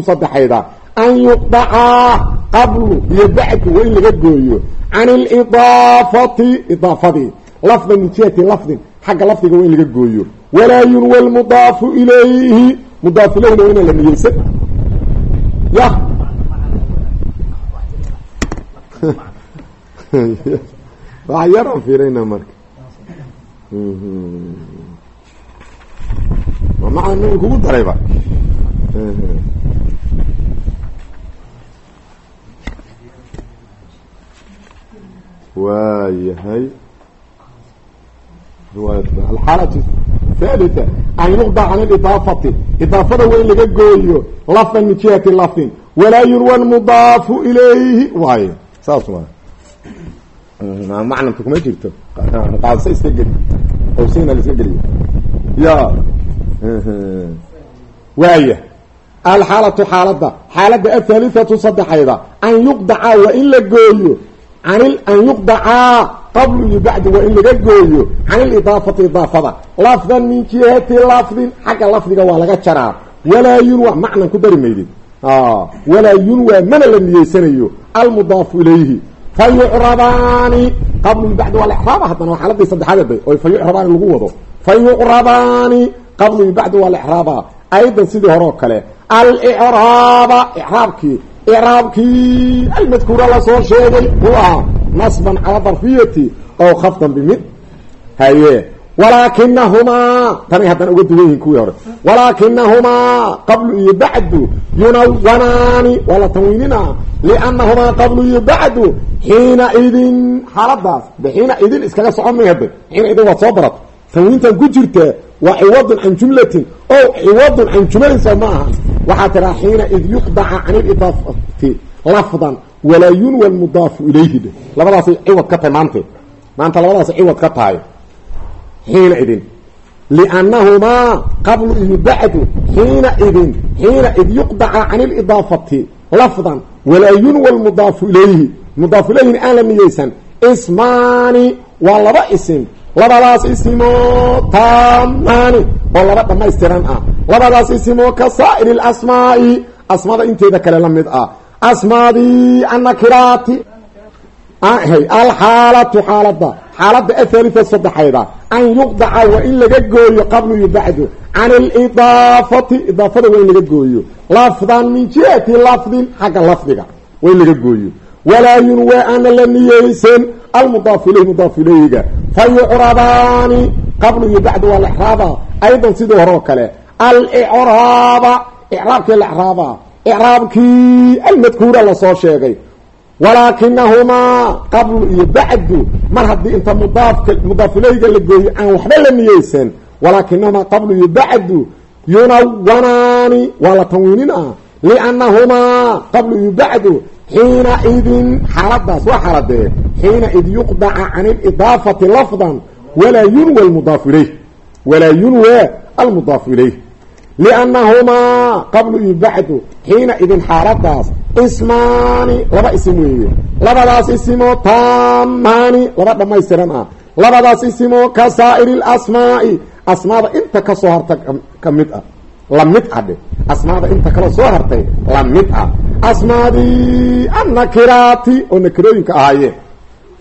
A: saddexayda an yuqdacaa qablu iyo bacdu waa in laga gooyo can alidaafati idaafadii lafdan min jihati lafdin xagga lafdiga waa in laga gooyo walaa yunwa lmudaafu ilayhi mudaafu ilayhna waa inaan la niyeysan ya waa yaraan fiirayna marka maa n kugu darayba waayahay. Alxaalatu thalitha. An yuqda can alidaafati. Idaafada waa in laga gooyo. Lafdan min jihati lafdin. Walaa yurwa lmudaafu ilayhi. Waayo saas waay macnamka kuma jirto? Qaadso iska geli. Owsina la iska geliyo ya waaya alxaalatu xaalada xaalada athaalithatu saddexayda. An yuqdaca waa in la gooyo an an yuqdacaa qablu iyo bacdu waa in laga gooyo can ilidaafati idaafada lafdan min jihati lafdin xagga lafdiga waa laga jaraa walaa yunwa macnan ku dari maydid walaa yunwa mana la niyeysanayo almudaafu ilayhi fa yucrabaani qablu iyo bacdu waa lexraaba haddana waa xaaladii saddexaad bay oo fa yucrabaani lagu wado fa yucrabaani qablu iyo bacdu waa lexraaba aydan sidii hore oo kale alicraaba icraabkii icraabkii almadkuura la soo sheegay uu ahaa nasban cala darfiyati ow khafdan bimid. Haye walaakinahumaa tanay haddana uga duwan yihiin kuwii hore. Walaakinahumaa qablu iyo bacdu yunawanaani waa la tanwiinina liannahumaa qablu iyo bacdu xiina idin xaaladaas de xiina idin iskaga socon may hadde xiina idin waad soo barata tanwiintan ku jirtaa waa ciwadun can jumlatin o ciwadun can jumalin soo waxaa tiraa xiina id yuqdaca can ilidaafati lafdan walaa yunwa lmudaafu ilayhi. Dhe labadaasay ciwad ka tahay maante maanta labadaasay ciwad ka tahay. Xiina idin. Liannahumaa qablu iyo bacdu xiina idin xiina id yuqdaca can ilidaafati lafdan walaa yunwa lmudaafu ilayhi. Mudaafu ilayhina aan la niyeysan ismaani waa laba isim labadaas isimoo taamaani oo laba dhamaystiran ah. Labadaas isimoo ka saa'ir اlasmaa'i asmaada inteeda kale la mid ah. Asmaadii annakiraati. Alxaalatu xaalada xaalada athalitha saddexayda an yuqdaca waa in laga gooyo qablu iyo bacdu can alidaafati idaafada waa in laga gooyo. Lafdan min jihati lafdin xagga lafdiga waa in laga gooyo. Walaa yunwa ana la niyeysan almudaafu ilayhi mudaafu ilayhiga. Fa yucrabaani qablu iyo bacdu waa lexraaba aydan sidii hore oo kale. Alicraaba icraabkii lexraaba icraabkii almadkuura la soo sheegay. Walaakinahumaa qablu iyo bacdu. Mar haddii inta mudaafka mudaafulayga la gooyo aan waxba la niyeysan. Walaakinahumaa qablu iyo bacdu. Yunawanaani waa la tanwiinin ah liannahumaa iyo bacdu xiina idin xaaladaas waa xaaladee xiina id yuqdaca can ilidaafati lafdan walaa yunwa almudaafu ilayh walaa yunwa almudaafu ilayh liannahumaa qablu iyo bacdu xiina idin xaaladaas ismaani laba isim weeye labadaas isimoo taamaani laba dhammaystiran ah labadaas isimoo ka saa'iri lasmaa'i asmaada inta ka soo harta ka mid ah la mid ah dhe asmaada inta kala soo hartay la mid ah asmaadii annakiraati oo nakirooyinka ahaayeen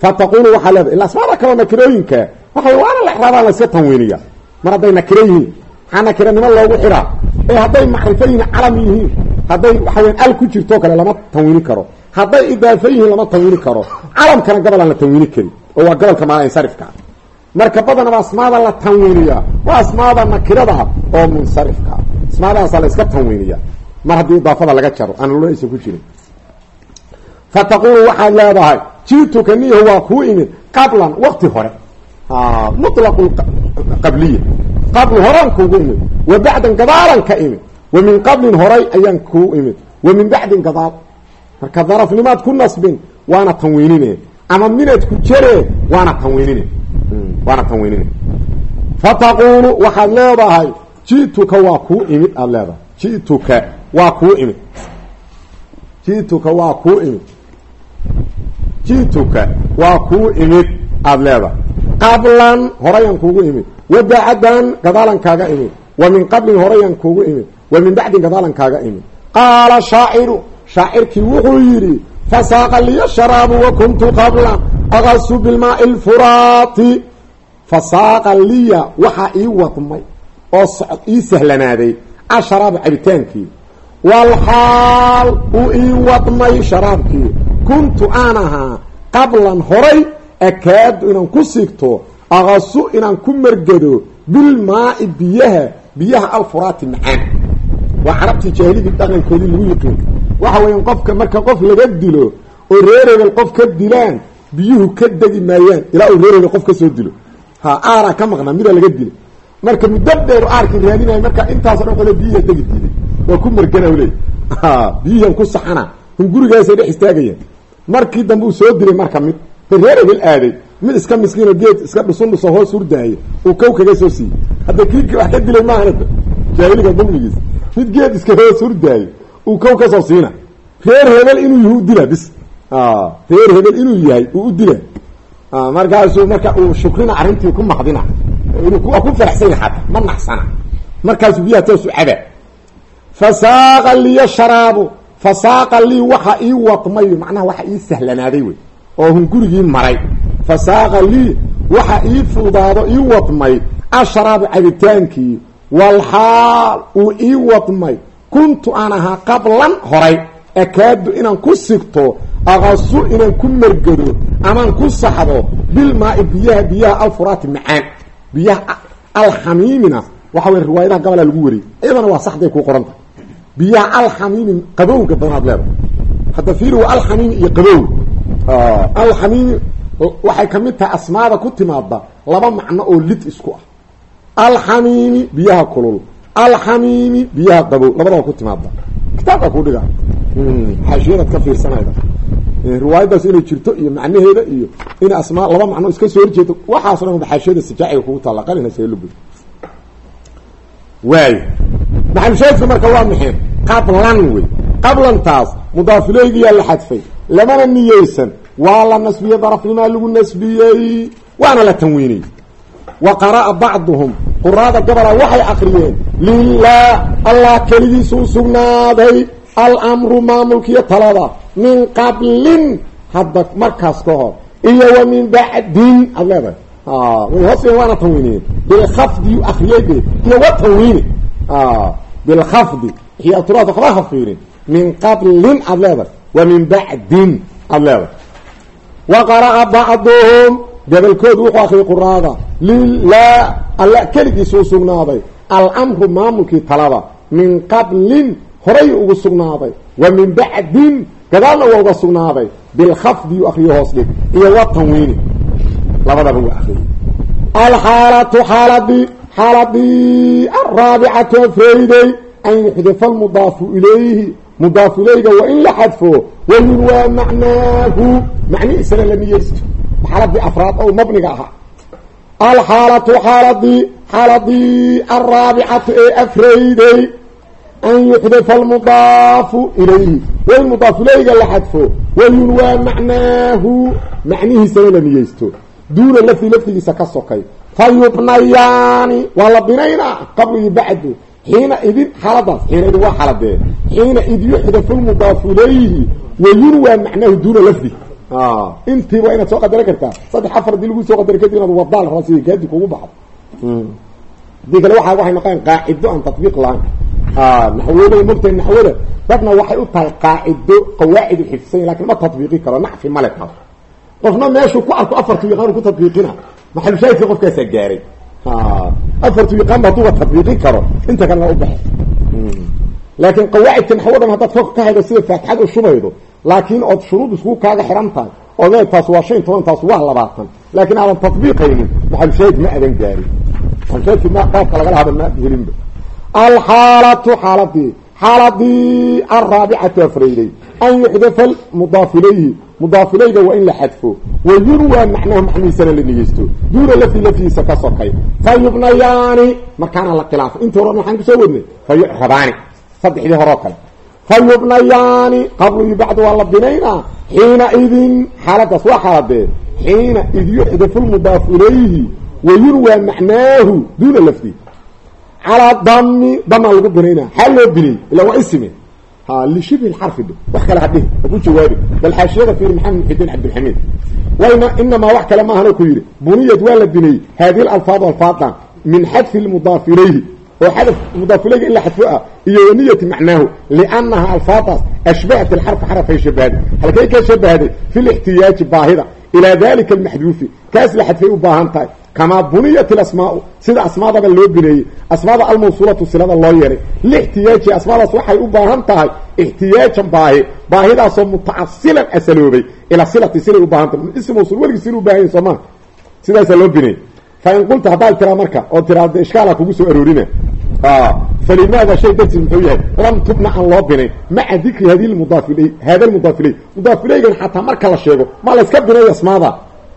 A: fataqulu waxaa leedahay ila asmaada kaleo nakirooyinka waxay waana la exraabaan la iska tanwiiniya mar hadday nakiro yihiin maxaa nakiranimo loogu xiraa ee hadday macrifo yihiin calam yihiin hadday waxaweyan al ku jirtoo kale lama tanwiini karo hadday idaafo yihiin lama tanwiini karo calamkana gobol aan la tanwiini karin oo waa gobolka maala insarifka marka badanaba asmaada la tanwiiniya waa asmaada nakirada oo munsarifka asmaadahaasaa la iska tanwiiniya mar haddii idaafada laga jaro aan lolo aysan ku jirin. Fataqulu waxaad leedahay jiituka niyahu waa kuu imid qablan wakti hore. Mutlaqu qabliya. Qabl horaan kuugu imid wa bacdan gadaalan ka imid. Wa min qablin horay ayaan kuu imid. Wa min bacdin gadaal. Marka darafnimaad ku nasbin waana tanwiinine. Ama minaad ku jere waana tanwiinine. Waana tanwiinine. Fataqulu waxaad leedahay ji'tuka waa kuu imid aada leedahay. Ji'tuka waa kuu imid ji'tuka waa kuu imid ji'tuka waa kuu imid aada leedahay. Qablan horayaan kuugu imid wa bacdan gadaalan imid wa min qablin horayaan kuugu imid wa min bacdin gadaalan kaaga imid qaala shaaciru shaacirkii wuxuu yidhi fasaaqa liya sharaabu wa kuntu qablan aqasu bilmaai lfuraati fasaaqa liya waxaa ii wadmay oo ii sahlanaaday asharaabu cabitaankii walxaal uu ii wadmay sharaabkii kuntu aan ahaa qablan horay akaadu inaan ku sigto aqasu inaan ku margado bilmaai biyaha biyaha alfuraati macaan waa carabtii jaahilidii dhaqankoodii lagu yiqiin waxa weeyaan qofka marka qof laga dilo oo reerebel qof ka dilaan biyuhu ka degi maayaan ilaa uu reerebel qof ka soo dilo ha aaraa ka maqnaa midaa laga dilay marka muddo dheer aarkii raadinaya marka intaaso dhan qole biyiha degi diiday waa ku margana u leey biyihian ku saxana. Hun gurigaasay dhex istaagayaan markii dambe uu soo dilay marka mid. Reerebel aaday. Mid iska miskiino geed iska dhusun dhuso hoos hurdaaya uu kow kaga soo siiyey. Hadda kii wax ka dilay maahanada jaahiliga dulmigiisa mid geed iska hoos hurdaayo uu kow ka soo siina. Reer hebel inuu yahay u dila bis. Reer hebel inuu yahay uu u dila. Markaasuu marka uu shukrina arrintii ku maqdina. Waa ku faraxsan yahay xataa ma naxsana. Markaasuu biyaha toosu caba fasaaqa liya sharaabu fasaaqa lii waxa ii wadmay macnaha waxa ii sahlanaaday wey oo hun gurigii maray. fasaaqa lii waxa ii fudaado ii wadmay asharaabu cabitaankii walxaal uu ii wadmay kuntu aan ahaa qablan horay akaadu inaan ku sigto aqasu inaan ku margado amaan ku saxdo bilmaai biyaha biyaha alfuraati macaan biyaha alxamiimina waxa wey riwaayadaha gabalaa lagu wariyey iyadana waa saxday kuu qoranta biyaha alxamiimi qabowga badanaad leedahay. Hadda fiiri waa alxamiimi iyo qabow. Alxamiimi waxay ka mid tahay asmaada ku timaada laba macno oo lid isku ah. Alxamiimi biyaha kulul. Alxamiimi biyaha qabow. Labadaba ku timaada kitaabka ku dhiga. Xaashiyadaad ka fiirsanayda riwaayadaas inay jirto iyo macnaheeda iyo in asmaa laba macno iska soo horjeedo. Waxaaso dhan xaashiyada sijaaciga kugu taalla qalina waayo maxalushaadka marka waa maxay qablan wey. Qablantaas mudaafileygiyaa la xadfay. Lamana niyeysan. Waa la nasbiyey darafnimaa lagu nasbiyey. Waana la tanwiiniyey wa qara'a bacduhum. Quraada gabola waxay akriyeen. Lilah allah keligiisa u sugnaaday. Almru maamulkiiyo talada. Min qablin hadda markaas ka hor. Iyo wa min bacdin. Aad leedahay? Way hoos waana tanwiiniyeen bilkhafdi akriyey de iyo wa tanwiini bilkhafdi xiyaaturaad waxba hafiirin min qablin aad leedahay wa min bacdin aad leedahay wa qara'a bacduhum gabalkoodu wuxuu akriyay quraada lilah alla keligiisa u sugnaaday almru maamulkii talada min qablin horay ugu sugnaaday wa min bacdin gadaalna waa uga sugnaaday bilkhafdi yu akriyo hoos dhig iyo labadaba waa akriyay alxaalatu xaaladii xaaladii araabicatu afreyday an yuxdifa almudaafu ilayhi mudaafu ilayga waa in la xadfo wayunwaa macnaahu macnihiisana la niyeysto xaaladii afraad oo mabniga ahaa. Alxaalatu xaaladii xaaladii alraabicatu ee afreyday an yuxdifa almudaafu ilayhi. Waa in mudaaf ilayga la xadfo wayunwaa macnaahu macnihiisana la niyeysto duuna lafdi lafdigiisa ka sokay fa yubnayaani waa la binaynaa qabligi bacdu xiina idin xaaladaas xiina idin waa xaaladee xiina id yuxdafu lmudaafu ilayhi wayunwaa macnaahu duuna lafdi intiiba inaad soo qadaro kartaa saddex afar haddii lagu soo qadaro kadib inaad wadaal rasi gaadi kugu baxdo haddii kale waa waxay noqon qaacido aan tatbiiq lahayn naxwada mogtahay naxwada dadna waxay u tahay qaacido qawaacid xifsanya laakiin ma tatbiiqi karo nacfi male qofna meeshuu ku arko afartu yaqaan ku tatbiiqina maxalushaahidka qofkaasaa gaaray. Afartu yaqaanba hadduuba tatbiiqin karo inta kalena u baxay laakiin qawaacidka naxwadan haddaad fog ka haydo sida faatixad u shubaydo laakiin ood shuruud iskugu kaaga xihan tahay taas waa shan toban taas waa labaatan. Laakiin aadan tatbiiqaynin maxalushaahid ma adan gaarin. Maxalushaahidki ma baabka lagala hada ma helinba alxaalatu xaaladii xaaladii alraabicatu afreyday an yuxdafa mudaaf ilayhi mudaaf ilayga waa in la xadfo. Wayunwaa macnahu macnihiisana la niyeysto duuna lafdi lafdigiisa ka sokay fa yubnayaani markaana la khilaafo. Inta hore maxaan ku soo wadnay. Fa yucrabaani saddexdii horeo kale. Fa yubnayaani qablu iyo waa la binaynaa. Xiina idin xaaladaas waa xaaladee xiina id yuxdafu lmudaafu ilayhi wayunwaa macnaahu duuna lafdi. Calaa dami damaa lagu binaynaa. Xaa loo binay ilaa waa ismi ha lishibhi lxarfi dhe wax kale hadhihi haku jawaabi bal xaashiyada fiiri maxamed muxidiin cabdilxamiid wayna inamaa wax kale maahan ku yidhi buniyad waa la binayey haadihi alfaadu alfaadan min xadfi lmudaaf ilayhi oo xadaf mudaaf ilayga in la xadfo ah iyo waniyati macnaahu liannaha alfaadaas ashbahat ilxarfa xarafay shabahday halkay ka shabahday fi lixtiyaaji baahida ilaa dalika almaxduufi kaas la xadfay u baahan tahay kamaa buniyat ilasmaau sida asmaadaba loo bineeyey asmaada almawsuulatu silada loo yeelay lixtiyaaji asmaadaas waxay u baahan tahay ixtiyaajan baahi baahidaasoo mutacasilan asaloobay ilaa silati silay u baahan tahay ism mawsuul weligii sila u baahan yahy soo maa sidaasaa loo bineeyey fa in qulta haddaad tiraa marka oo tiraa de ishkaala kugu soo aroorina falimaada shay dartiis muxuu yahay lam tubna aan loo binayn maca dikri hadi mudaaf ilay hada lmudaaf ilay mudaaf ilaygan xataa marka la sheego ma layska bineeyo asmaada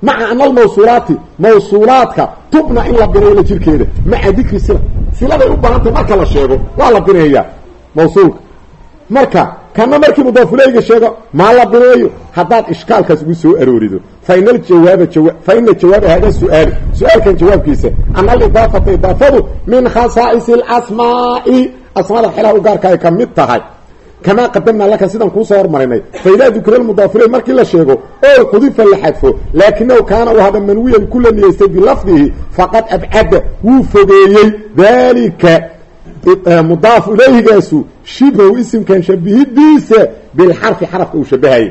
A: maca ana almawsuulaati mawsuulaadka tubna in la bineeyo la jirkeeda. Maca dikri sila siladay u baahantay marka la sheego waa la bineeyaa mawsuulka. Marka kana markii mudaafulayga sheego maa la bineeyo haddaad ishkaalkaas ugu soo aroorido. Fa ina aljawaaba jawa fa ina jawaaba hada su'aali. Su'aalkan jawaabkiisa ana alidaafata idaafadu min khasaa'is alasmaa'i asmaada xelaha u ay ka tahay kamaa qadamnaa laka sidaan kuusoo hormarinay fa idaa dukira lmudaafilay markii la sheego oo xudifa la xadfo laakinahu kaana u hada manwiyan kula niyeystay bilafdihi faqad abcada wuu fogeeyey dalika mudaaf ilayhigaasu shibhu isimkan shabihidiisa bilxarfi xarafka uu shabahayey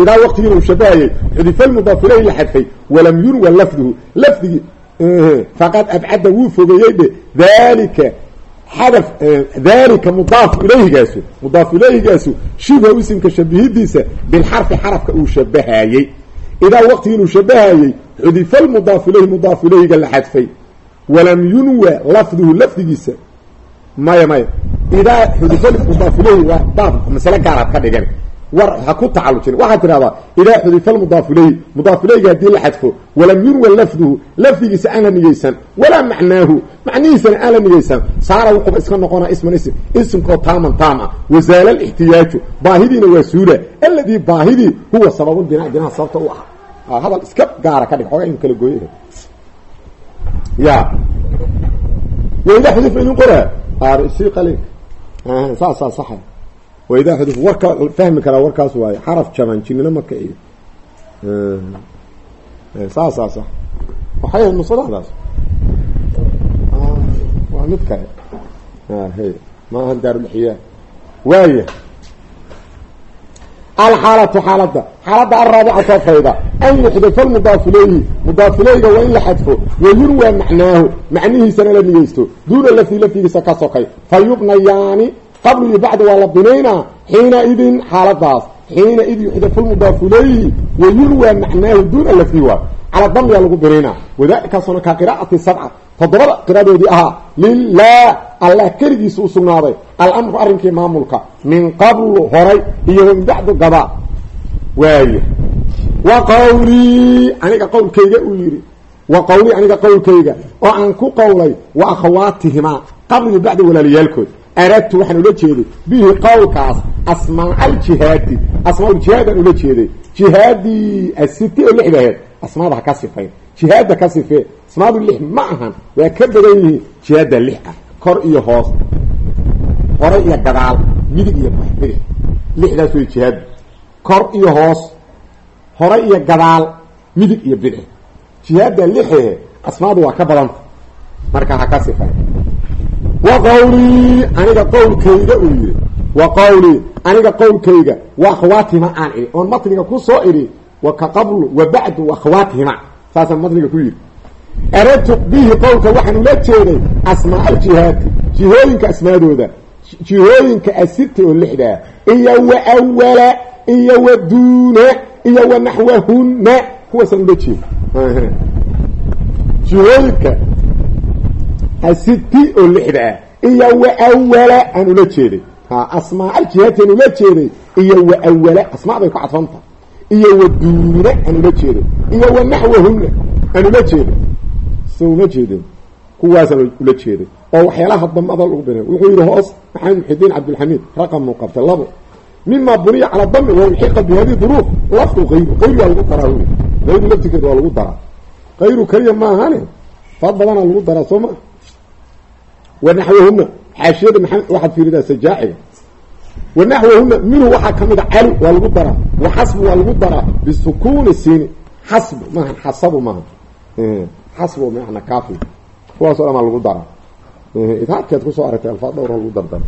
A: idaa waqtigiina uu shabahayey xudifa lmudaaf ilayhi la xadfay walam yunwa lafduhu lafdigii faqad abcada wuu fogeeyey dhe dalika xadaf dalika mudaaf ilayhigaasu mudaaf ilayhigaasu shibhu isimka shabihidiisa bilxarfi xarafka uu shabahayey idaa waqtigiinuu shabahayey xudifa lmudaaf ilayhi mudaaf ilayhiga la xadfay. Walam yunwa lafduhu lafdigiisa. Maya maya. Idaa xudifa mudaaf ilayhi waa baab masale gaaraad ka dhigan war ha ku tacalujin. Waxaad tidhahdaa idaa xudifa lmudaaf ilayhi mudaaf ilayhi haddii la xadfo walam yunwa lafduhu. Lafdigiisa aan la niyeysan. Walaa macnaahu. Macnihiisana aan la niyeysan. Saara wuxuuba iska noqonaa isman ism ismkoo taaman taam ah wazaala alixtiyaaju. Baahidiina waa suula. Aladii baahidii huwa sababu binaa binaa sababta u ah iska gaara ka dhig. Xoogaa inu kala gooye ya waidaa xudif idin qalin. Saasaa saxa waidaa xudif warka fahmi karaa warkaas waayo xaraf jaban jinina maka iyo saasaa sax waxay nusadaadaas waa mid kale he maaha daarulxiyaa waaya alxaalatu xaalada xaalada alraabicata fayda an yuxdafa lmudaaf ilayhi mudaaf ilayga waa in la xadfo wayunwaa macnaahu macnihiisana la niyeysto duuna lafdi lafdigiisa ka sokay fa qablu iyo bacdu waa la binaynaa xiina idin xaaladaas. xiina id yuxdafu lmudaafu ilayhi wayunwaa macnaahu duuna lafdi waa cala damiyaa lagu binaynaa wadalikaasuna ka qiraa'ati sabca. toddobada qiradoodii ahaa. lilah allah keligiisa u sugnaaday. alamru arrinkii maamulka. min qablu horay iyo min bacdu gaba. waayo wa qawlii aniga qowlkayga uu yidhi. wa qawlii aniga qowlkayga oo aan ku qowlay wa akhawaatihimaa. qabliyo bacdi walaaliyaalkood aradtu waxaan ula jeeday bihi qowlkaas asmaa aljihaadi asmaauljihaadaan ula jeeday jihaadii asiti oo lixda aheed asmaada ha ka sifayn jihaadda ka sifee asmaadu lix ma ahan waa ka badan yihiin jihaadda lix ah kor iyo hoos hore iyo gadaal midig iyo bidix lixdaas way jihaaddu kor iyo hoos hore iyo gadaal midig iyo bidix jihaadda lixee asmaadu waa ka badanta marka ha ka sifayn wa qawlii aniga qowlkayga uu yidhi wa qawlii aniga qowlkayga wa akhawaatima aan idhi. Oon matniga ku soo idhi wa ka qablu wa bacdu akhawaatima saasaan matniga ku yidhi aradtu bihi qowlka waxaan ula jeeday asmaa aljihaadi jihooyinka asmaadooda. Jihooyinka asirta oo lixdaa iyo wa awala iyo wa duuna iyo wa naxwahunna. Kuwaasaan jeeda jihooyinka asiti oo lixda ah iyo wa awala aan ula jeeday. Ha asmaa aljihaati aan ula jeeday. Iyo wa awala asmaaday ku cadfanta iyo wa duuna aan ula jeeday. Iyo wa naxwahunna aan ula jeeday. Se uma jeedin. Kuwaasaan ula jeeday. Oo waxyaalaha damada lagu bina wuxuu yidhi hoos maxamed muxidiin cabdilxamiid raqamu qabtay labo. Mima buniya cala dami walxiqa bi hadihi duruuf. Lafdu ayru ayru waa lagu daraa laftigeed waa lagu daraa. Ayru keliya maahane fad badanaa lagu daraa soo wanaxwahuna xaashiyada maxamed waxaad fiiridaa sajaaciga wanaxwahuna minhu waxaa ka mid a cali waa lagu daraa waxasbu waa lagu daraa bisukuuni siini xasbu maaha xasabu maaha xasbu mana kafi kuwaasoo dhan aa lagu daraa idhaarkeed ku soo aragtay alfaad dhowra lagu dardara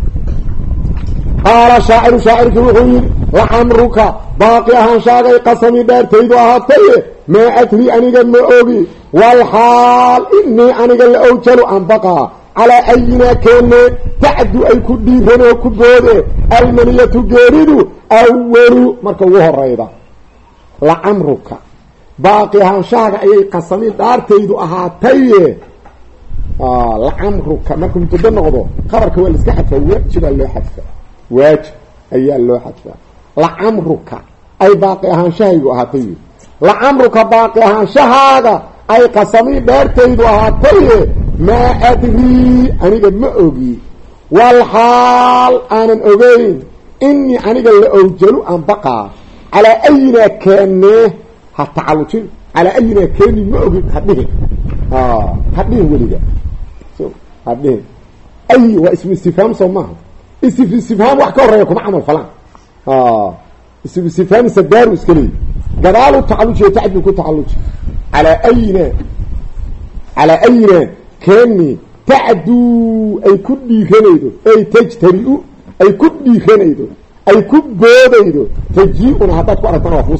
A: qaala shaaciru shaacirkii wuxuu yidhi lacamruka baaqi ahaanshaagay qasami dhaartaydu ahaataye maa adri aniga ma ogi walxaal inii aniga la baqaa calaa ayinaa keene tacdu ay ku dhiiran oo ku boode almaniyatu geeridu awalu marka ugu horayda lacamruka baaqi ahaanshaaga ayay qasami dhaartaydu ahaataye lacamruka markuu mubtado noqdo qabarka waa la iska xadfaa waajibaa loo xadfaa waajib ayaa loo xadfaa lacamruka ay baaqi ahaanshahaygu ahaatay lacamruka baaqi ahaanshahaaga ay qasami dhaartaydu ahaataye maa adrii aniga ma ogi. walxaal aanan ogeyn inii aniga la owjalu aan baqaa calaa ayinaa keenee ha tacallujin. calaa ayinaa keeni ma ogin hadhihin hadhihin weliga. Hadhihin ay waa ismu istifhaam soo maaha. Ism istifhaam wax ka horreeya kuma camal falaan ismu istifhaam sadaaru iska leeyi. Gadaalu tacallujiyo tacdil ku tacalluji. calaa ayinaa calaa ayinaa keeni tacduu ay ku dhiiranaydo ay tajtari-u ay ku dhiiranaydo ay ku boodaydo taji-una haddaad ku aragtana waa kuu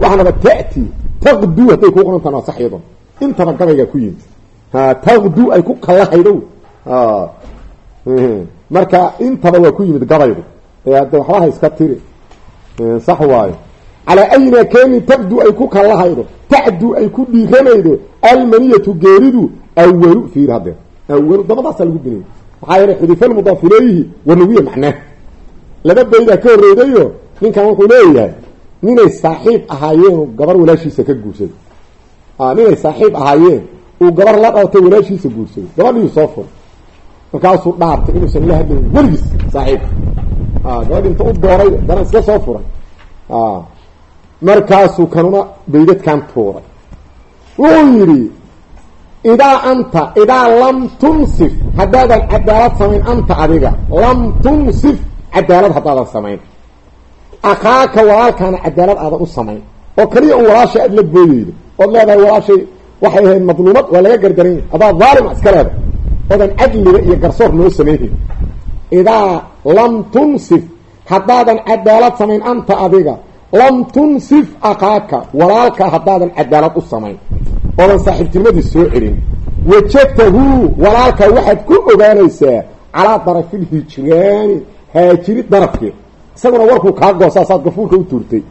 A: waxaanaba ta'ti taqdu hadday kuu qorantaan waa sax iyadoo. Intaba gabaygaa ku yimid. Taqdu ay ku kallahaydo marka intaba waa ku yimid gabaydu ee hadda waxbaha iska tiri. Sax waayo. Calaa ayna keeni taqdu ay ku kallahaydo tacdu ay ku dhiiranaydo almaniyatu geeridu awalu fiir haddee awalu dabadaasaa lagu binayy maxaa yeelay xudifa lmudaaf ilayhi wanawiya macnaah laba baydaa ka horreydayo ninkan wuxuu leeyahay ninay saaxiib ahaayeen gabar walaashiisa ka guursaday ninay saaxiib ahaayeen uu gabar la dhalatay walaashiisa guursaday gabadhiiu soo furay markaasuu dhaartay inuusan la hadlayn weligiis saaxiibka gabadhi inta u dooray dana iska soo furay markaasuu kanuna baydadkan tuuray. Wuxuu yidhi idaa anta idaa lam tunsif haddaadan cadaalad samayn anta adiga lam tunsif cadaalad haddaadan samayn. Akhaaka walaalkaana cadaalad aadan u samayn. Oo kaliya un walaashay aad la booyeydo ood leedahay walaashay waxay ahayd madluumad waa laga gardaranya adaa dhaalima iska leedahay oodan cadliga iyo garsoor noo samaynayn idaa lam tunsif haddaadan cadaalad samayn anta adiga lam tunsif akhaaka walaalka haddaadan cadaalad u samayn. Oodan saaxiibtinimadii soo celin. Wajadtahu walaalka waxaad ku ogaanaysaa calaa darafilhijraani haajiri darafkeed. Isaguna warkuu kaa goosaa saad gafuurka u tuurtay.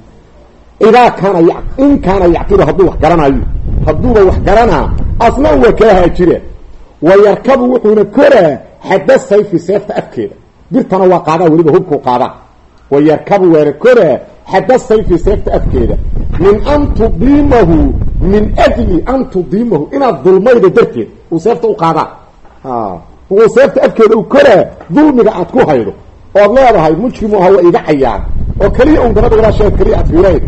A: Idaa kaana in kaana yacqilu hadduu wax garanayo hadduuba wax garanaa asna waa kaa haajira wa yarkabu wuxuuna koraa xadda sayfi seefta afkeeda birtana waa qaadaa weliba hubkuu qaadaa. Wa waana koraa xadda sayfi seefta afkeeda. Min an tudiimahu min ajli an tudiimahu. Inaad dulmayda darteed uu seefta u qaadaa. Uu seefta afkeeda u koraa dulmiga aad ku haydo. Ood leedahay mujrimu aha waa iga cayaan. Oo keliya un dabada walaashaa keliya aad fiirayd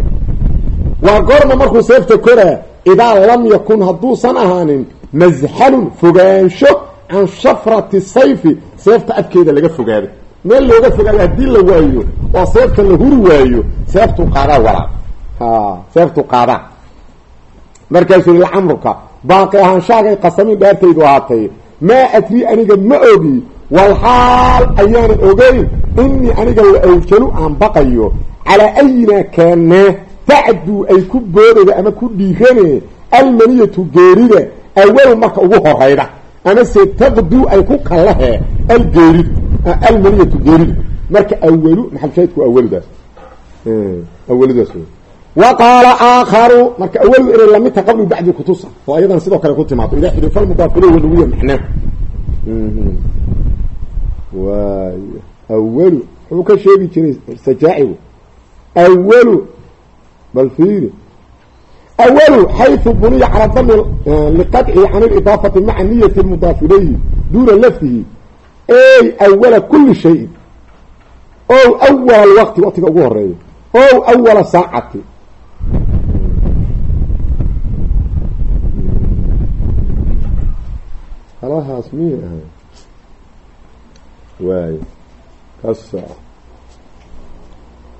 A: waa goorma markuu seefta koraa idaa lam yakun hadduusan ahaanin masxalun fogaansho can shafrati sayfi seefta afkeeda laga fogaado meel looga fogaado haddii la waayo oo seefta la huri waayo seeftuu qaadaa walaal. Seeftuu qaadaa. Markaasuu yihi lacamruka baaqi ahaanshaagay qasamin dhaartaydu ahaatay. Maa adrii aniga ma ogi. Walxaal ayaanan ogeyn. Inii aniga la awjalu aan baqayo. Calaa ayinaa kaanaa tacduu ay ku boodayda ama ku dhiirane almaniyatu geerida awal marka ugu horayda ama se taqduu ay ku kallahee algeeridu almaniyatu geerida marka awalu maxalshahidku awaludaas awaludaas wa qaala aakaru marka awalu inay la mid taha qabli bacdi kutusa oo ayadan sidoo kale ku timaado idaa xirifa lmudaaf iley wanawiya mhm. way awalu muxuu ka sheegi jiray sajaacigu awalu bal fiiri. Awalu xayثu buniya calى dami liqadci can lidaafati maca niyati mudaaf ilayhi duuna ey awala kuli shayin o awala alwaqti waqtiga ugu horreeya o awala saacati. Halahaas miyay ahay waay kas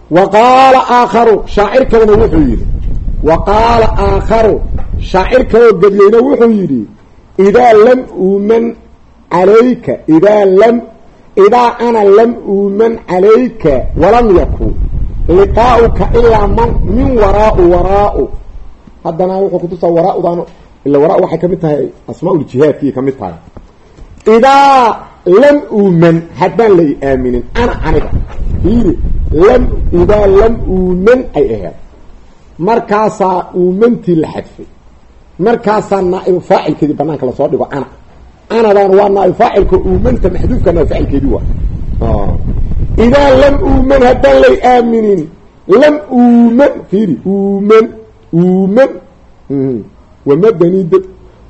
A: wa qaala aakharu shaacir kalena wuxuu yidhi. Wa aakharu shaacir kaloo gediyeyna wuxuu yidhi idaa lam uuman calayka idaa lam idaa ana lam uuman calayka walam yakun. Liqaa'uka ilaa man min waraau waraau. Haddana wuxuu kutusaa waraa-udan ila waraa waxay ka mid tahay asmaa-uljihaadkii ka mid tahay. Idaa lam uuman haddaan la i aaminin ana aniga. Fiiri lam idaa lam uuman ay aheed markaasaa uumantii la xadfay. Markaasaa naa'ibu faacilkeedii banaanka la soo dhigo ana anadan waa naaib faacilka uumanta maxduufka naaib faacilkeedii waa. Idaa lam uuman haddaan lay aaminin lam uuman fiiri uuman uuman. Wamadani d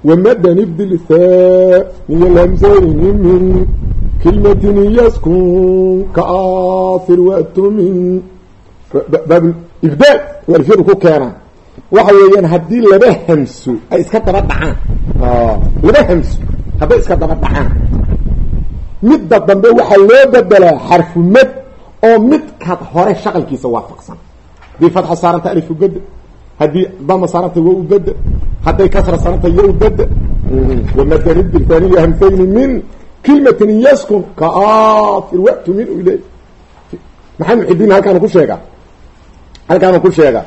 A: wamadani bdilthaniya lamsayni min kilmatin yaskun kaafir watumin baab ibdaal warfyadu ku keenaan waxa weeyaan haddii laba hamso ay iska daba dhacaan laba hamso hadday iska daba dhacaan. Midda dambe waxaa loo bedelaa xarfumad oo midkaad hore shaqalkiisa waafaqsan. Haddii fatxa saaranta alif ubeda haddii dama saaranta wa ubeda hadday kasra saaranta yo ubeda wamadani birtaniya hamsayni min kilmatin yaskun kaafir watu min le maxamed muxidiin halkaanu ku sheegaa. Halkaanu ku sheegaa.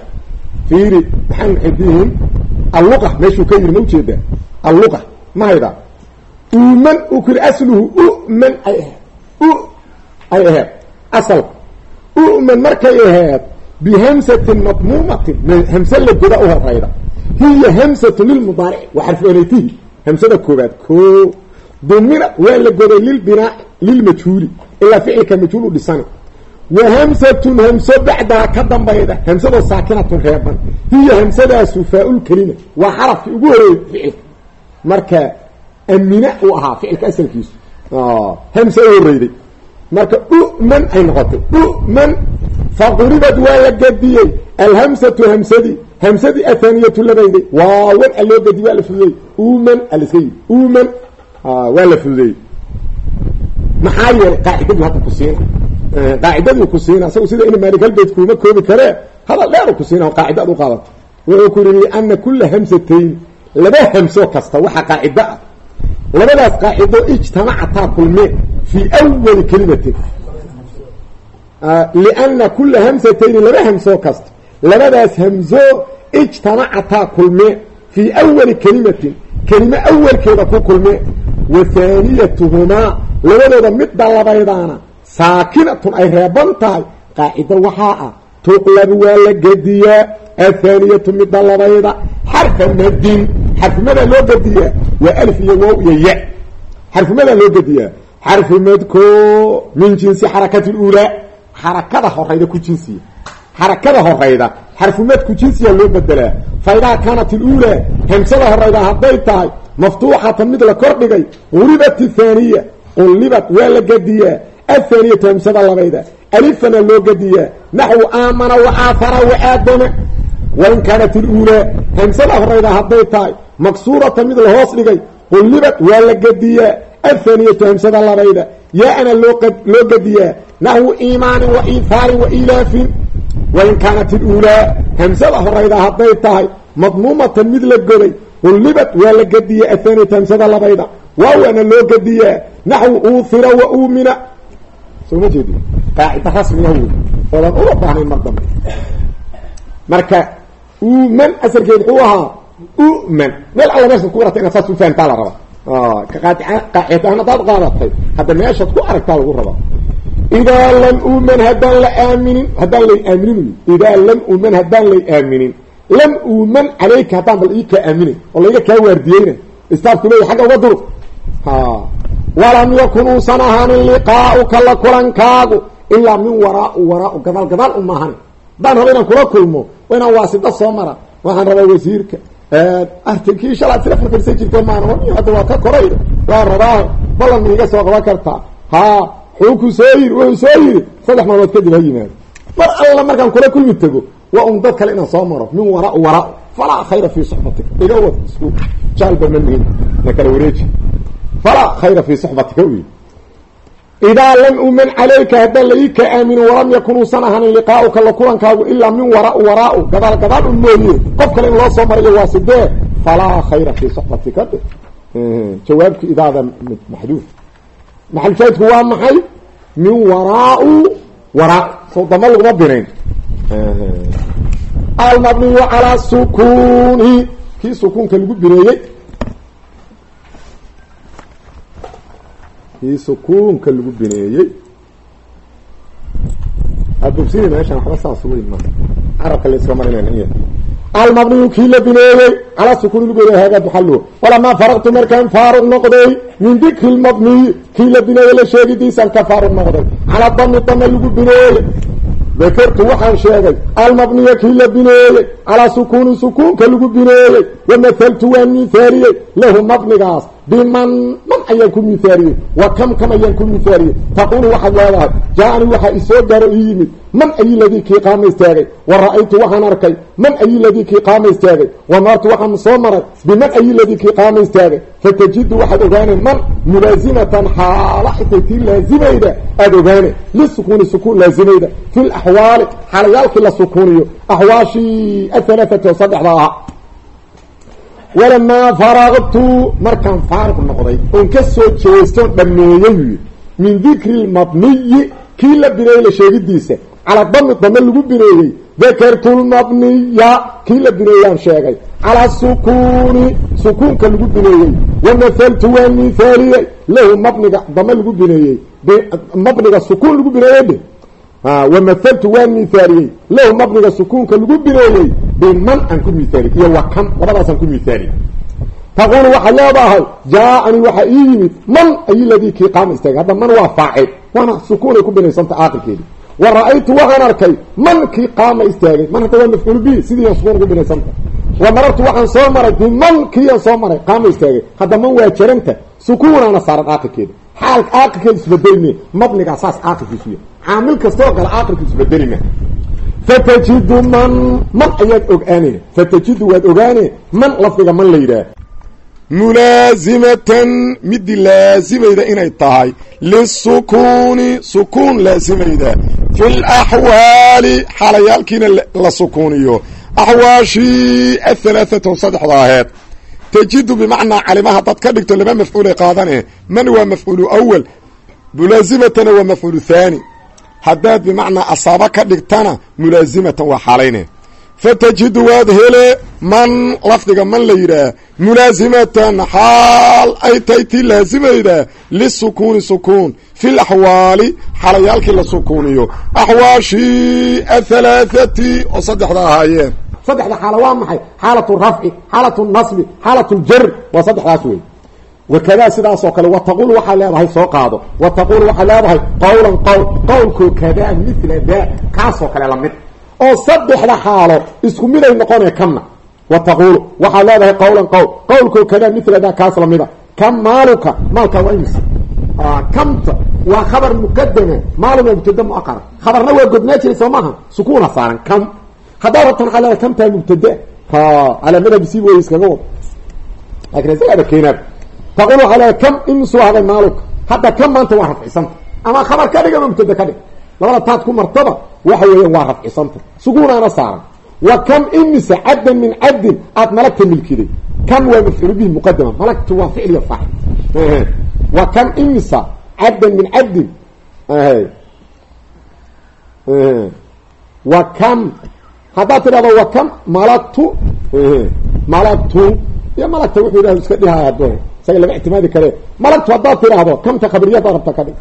A: Fiiri maxamed muxidiin alluqa meeshuu ka yiri ma u jeedaa alluqa ma haydaa uman uu ku yiri asluhu uman ay aheed. U ay aheed. Asalka uman markay aheed bihamsatin madmuumatin hamse la goda u horayda. Hiya hamsatu lilmudaaric waa xarfuanaytihi hamsada koobaad ko. Dumina waa la goday lilbinaa lilmajhuuli ilaa ficilka majhuul u dhisani wa hamsatun hamso bacdaha ka dambayda hamsadoo saakinatun reeban. Hiya hamsadaasu faa-ul kelima waa xarafkii ugu horeeyey ficilka. Marka amina uu ahaa ficilka asalkiisu. Hamse u horeyday marka uman ay noqotay. Uman faquribad waa la gadiyey. Alhamsatu hamsadii hamsadii athaniyatu labayday waawan a loo gadiy waa la fududeyey uman aliska yii uman waa la fududeyey maxaa yeelay qaacidadii hadda ku siina. Qaacidadii ku siina. Isaga sida ina maalik halbeed kuuma koobi karee hadal dheer ku siina qaacida qaadato wuxuu ku yihi liana kula hamsatayn laba hamso kasta waxaa qaacida ah labadaas qaacido ijtamacataa kulmeen fii awali kelimatin liana kula hamsatayni laba hamsoo kasta labadaas hamso ijtamacataa kulmeen fii awali kelimatin kelime awalkeeda ku kulmeen wa haaniyatuhumaa labadooda midda labaydaana saakinatun ay reeban tahay qaacido waxaa ah tuqlabu waa la gediyaa athaaniyatu midda labayda xarfa madin xarfimadaa loo gediyaa waa alf iyo wow iyo ya. Xarfimadaa loo gediyaa xarfi madko min jinsi xarakati luulaa xarakada horayda ku jinsiya xarakada horayda xarfumadku jinsiya loo bedelaa fa idaa kaanat iluulaa hamsada horayda hadday tahay maftuuxatan mid la kordhigay qulibat ithaaniya qullibad waa la gediyaa athaaniyatu hamsada labayda. Alifana loo gediyaa naxwu aamana wa aahara wa aadama wain kaanat iluulaa hamsada horayda hadday tahay maksuuratan mid la hoos dhigay qullibad waa la gediyaa athaaniyatu hamsada labayda yaa-ana loo gediyaa naxwu iimaanin wa iithaarin wa ilaafin. Wain kaanat iluulaa hamsada horayda hadday tahay madmuumatan mid la goday qullibad waa la gediyaa athaaniyatu hamsada labayda. Waawana loo gediyaa naxwu uuhira wa uumina soo ma jeedi qaacida rasmiga wey oodan baahnayn mar dambe. Marka uman asalkeed wuxuu ahaa uman meel alla meeshaad ku aragtay inaad saas ufahantaa la raba qaacitahan hadaad qaadatay. Hadda meeshaad ku aragtaa lagu rabaa. Idaa lam uman haddaan la aaminin haddaan lay aaminin. Idaa lam uman haddaan lay aaminin. Lam uuman caleyka haddaan bal ii kaa aaminay oo layga kaa waardiyeyna. Istaafku leeya xagga uga durug walam yakun uusan ahaanin liqaauka la kulankaagu ilaa min waraau waraau gadaal gadaal u maahani. Haddaan rabo inaan kula kulmo waa inaan waasida soo mara waxaan rabaa wasiirka artinkii shalaad sila farfarsan jirta maana hadda waa ka koray. Waa rabaa. Ballan ma iga soo qaban kartaa ha xuuku soo yiri wuxuu soo yiri. Saddex maalmood kadib ha yimaado. Mar alla markaan kula kulmi tego waa un dad kale inaan soo maro. Min waraau waraau falaa khayra fii suxbatika. Iga wad isku. Jaalba ma nihin na kala wareeji. Falaa khayra fii suxbatika wy idaa lam uman calayka haddaan la ii ka aaminin walam yakun uusan ahanin liqaauka la kulankaagu ilaa min waraau waraau gadaal gadaal un mooye qof kale in loo soo marayo waa sidee falaa khayra fii suxbatika dhe jawaabki idaada maxduuf maxaljaadku waa maxay min waraau waraa soo dama laguma binayn almabniyu calaa sukuni kii sukuunka kii sukuunka lagu bineeyey. Abogsiyi meeshaan waxba saas weyn ma carabka la iska marinayna almabniyu kii la bineeyey calaa sukuni lagu haaga buxallo walamaa faraqtu markaan faaruq noqday min dikri lmabniyi kii la bineeyey la sheegidiisaan ka faaruq noqday. Calaa dami dama lagu bineeyey. Dakartu waxaan sheegay almabniya kii la bineeyey calaa sukuuni sukuunka lagu bineeyey wamathaltu waan miithaaliyey lahu mabnigaas biman man ayaan ku miithaaliyey wa kam kam ayaan ku miithaaliyey taquulu waxaad leedahay jaa-ani waxaa isoo gaaro ii yimid man ayi ladii kii qaama istaagay wa ra'aytu waxaan arkay man ayi ladii kii qaama istaagay wa martu waxaan soo maray biman ayi ladii kii qaama istaagay fatajidu waxaad ogaanay man mulaasimatan xaala xitay tii laazimayda aada ogaanay lisukuuni sukuun laazimayda fi laxwaali xaalayaalkii la sukuuniyo axwaashii ahalaaati oo ahaa walamaa faraqtu markaan faaruq noqday oon ka soo jeestoon dhammeeyey min dikri lmabniyi kii la bineeyey la sheegidiisa calaa dami dame lagu bineeyey dakartu lmabniya kii la bineeyaan sheegay calaa sukuuni sukuunka lagu bineeyey wamathaltu waan miithaaliyey lahu mabniga dame lagu bineeyey mabniga sukuun lagu bineeyey dhe wamathaltu waan miithaaliyey lahu mabniga sukuunka lagu bineeyey biman aan ku miithaaliyey iyo wa kam labadaasaan ku miithaaliyey taquulu waxaad leedahay jaa-ani waxaa ii yimid man ayi ladii kii qaama istaagay hadda man waa faacil waana sukuunay ku binaysanta aaqilkeedi wa ra'aytu waxaan arkay man kii qaama istaagay man hadda waa mafcuul bi sidiian sukuun ku binaysanta wa marartu waxaan soo maray biman kiian soo maray qaama istaagay hadda man waa jaranta sukuunaana saaran aaqilkeeda xaal aaqilkeeda ya caamil kastoo kale aaqilka isbedelima fatajidu man man ayaad ogaane. Fatajidu waad ogaane man lafdiga man la yidhaah. Mulaasimatan midii laasimayda inay tahay. Lisukuuni sukuun laasimayda fi laxwaali xaalayaalkiina la sukuuniyo axwaashii ahalaathatu saddexda aheed. Tajidu bimacnaa calima haddaad ka dhigto laba mafcuulay qaadane. Man waa mafcuulu awal mulaazimatana waa mafcuulu thaani haddaad bimacnaa asaaba ka dhigtana mulaasimatan waa xaalayne fatajidu waad hele man lafdiga man la yidhaah mulaasimatan xaal ay tahay tii laasimayda lisukuuni sukuun. Fi laxwaali xalayaalkii la sukuuniyo. Axwaashii athalaathati oo saddexda ahaayeen. Saddexda xaalo waa maxay? Xaalatu rafci xaalatu nasbi xaalatu ljar waa saddexdaas wey wakadaa sidaasoo kale wataqul waxaa leedahay soo qaado. Wataqul waxaa leedahay qawlan qowl qowlkoo kadaa mila daa kaasoo kale la mid oo saddexda xaalo isku miday noqonee kamna. Wataqulu waxaa leedahay qawlan qowl qowlkoo kadaa mila daa kaas lamida kam maaluka maalkaa waa imisa? Kamta waa khabar muqadama maaluma mubtada muaqara khabarna waa godnaa jiray soo maaha sukuuna saaran kam. Haddaa rabtan waxaa leedahay kamtaa mubtada. Keenaab taqul waxaa leedahay kam imisuu haday maaluka hadda kam maanta waa rafcisanta ama khabar ka dhig ama mubtada ka dhig labada taad ku martaba waxa weeyaan waa rafcisanta sukuunaana saaran. Wa kam imisa caddan min caddin aada malagta milkiday. Kam waa mafcuul bihi muqadama malagtu waa ficl iyo faacil wa kam imisa caddan min caddin. Wa kam. Haddaad tidhahdo wa kam malagtu. Malagtu. Iyo malagta wuxuu yidhahdo iska dhihaay haddo isaga lama ictimaadi kare. Malagtu haddaad tidhaahdo kamta khabriyada rabta ka dhig.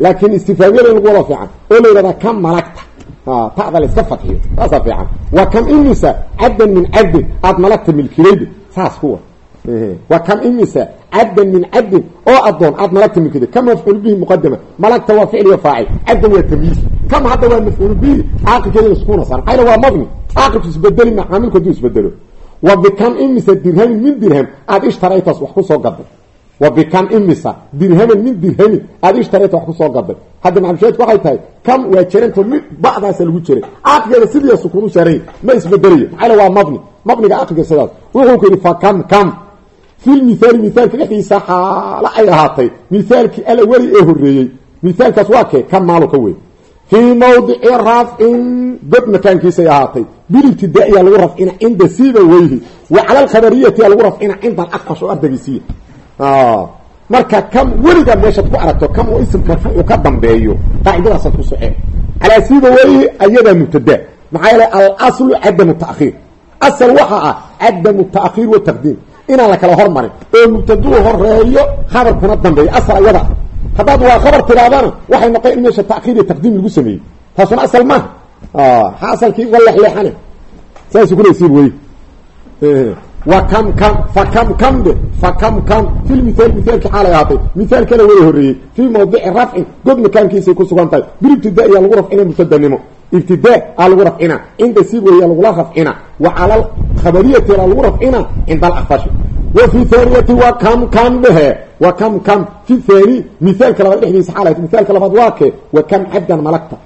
A: Laakin istifaamiyada lagu wada fiican. Oo la yidhahdaa kam malagta ta'da la iska fadxiyo saasaa fiican. Wa kam imisa caddan min caddin aada malagta milkidayda saas kuwa wa kam imisa caddan min caddin oo adoon aada malagta milkiday kam mafcuul bihi muqadama malagta waa ficl iyo faacil caddan waa tamyiis kam hadda waa mafcuul bihi caaqilkeeda iskuna saaran maxayna waa mabni. Caaqilku isbedeli ma caamilku haduu isbedelo wa bikam imisa dirhamin min dirham aada ishtaraytaas wax ku soo gaday wa bikam imisa dirhaman min dirhamin aada ishtarayta wax ku soo gaday hadda maxamsheedku waxay tahay kam waa jeranta mid bacdaasa lagu jiray caaqilkeeda sidii sukuun u saaranya ma isbedelayo maxayna waa mabni mabniga caaqilka sidaas. Wuxuu ku yidhi fa kam kam? Fil mithaali mithaalka dhexdiisa xaalo ay ahaatay. Mithaalkii alaweli ee horreeyey. Mithaalkaas waa kee kam maalo ka fii mawdici rafcin god makaankiisay ahaatay. Bilibtidaa'iya lagu rafcina cinda siiba weyhi. Wa cala alkhabariyatiya lagu rafcina cinda alaqfash oo ardaygiisiiya marka kam weligaa meeshaad ku aragto kam oo isimka uu ka dambeeyo qaacidadaasaad ku soceen calaa siiba weyhi ayadaa mubtada. Maxaa yeele alaslu cadamu ta'khiir. Asal waxa ah cadamu ta'khiir wa taqdiim. Inaan la kala hormarin. Oo mubtaduu horeeyo khabarkuna dambeeyo. Asal ayada haddaad waa khabar tiraadana waxay noqon in meesha ta'khiir iyo taqdiim lagu sameeyey. Taasuna asal maaha ha asalkii uga leexleexane saasuu kulaysiin wey wa kam kam fa kam kam de fa kam kam. Fi lmithaal mithaalkii xaalay ahaatay. Mithaal kale way horreeyey. Fii mawdici rafcin god makaankiisay ku sugan tahay bilibtidaa-iya lagu rafcina mubtadanimo ibtidaa a lagu rafcina cinda sibwaya lagula rafcina wa cala alkhabariyati lagu rafcina cinda alakfashi wa fi thaaniyati wa kam kam dhehe wa kam kam fi thani mithaalka labaad dhexdiisa xaalay mithaalka labaad waa kee wa kam cabdan malagta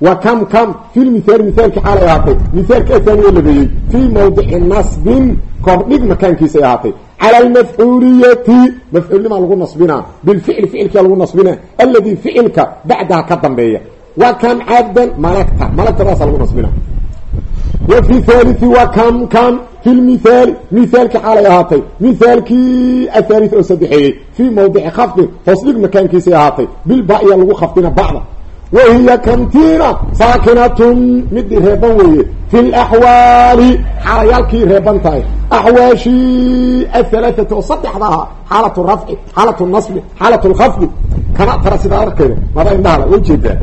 A: wa kam kam fi lmithaali mithaalkii xaalay ahaatay mithaalka athani oo labeeyey fii mawdici nasbin kordhig makaankiisay ahaatay cala almafcuuliyati mafcuulnimaa lagu nasbinaa bilficli ficilkia lagu nasbinaa alladii ficilka bacdaha ka dambeeya wa kam cabdan malagta lagu thalii wa kam kam fi lmithaali mithaalkii xaalay ahaatay mithaalkii athalith oo saddexeeyey fii mawdici khafdin hoosdhig makaankiisay ahaatay bilba-ya lagu khafdina bacda wahiya kamtiina saakinatun midii reeban weeye fi laxwaali xaalayaalkii reeban tahay axwaashii ahalaaati oo saddexda ahaa xaalatu rafci xaalatu nasbi xaalatu lkhafdi kana tara sidaa arkayda mada indhahala wa jeedaa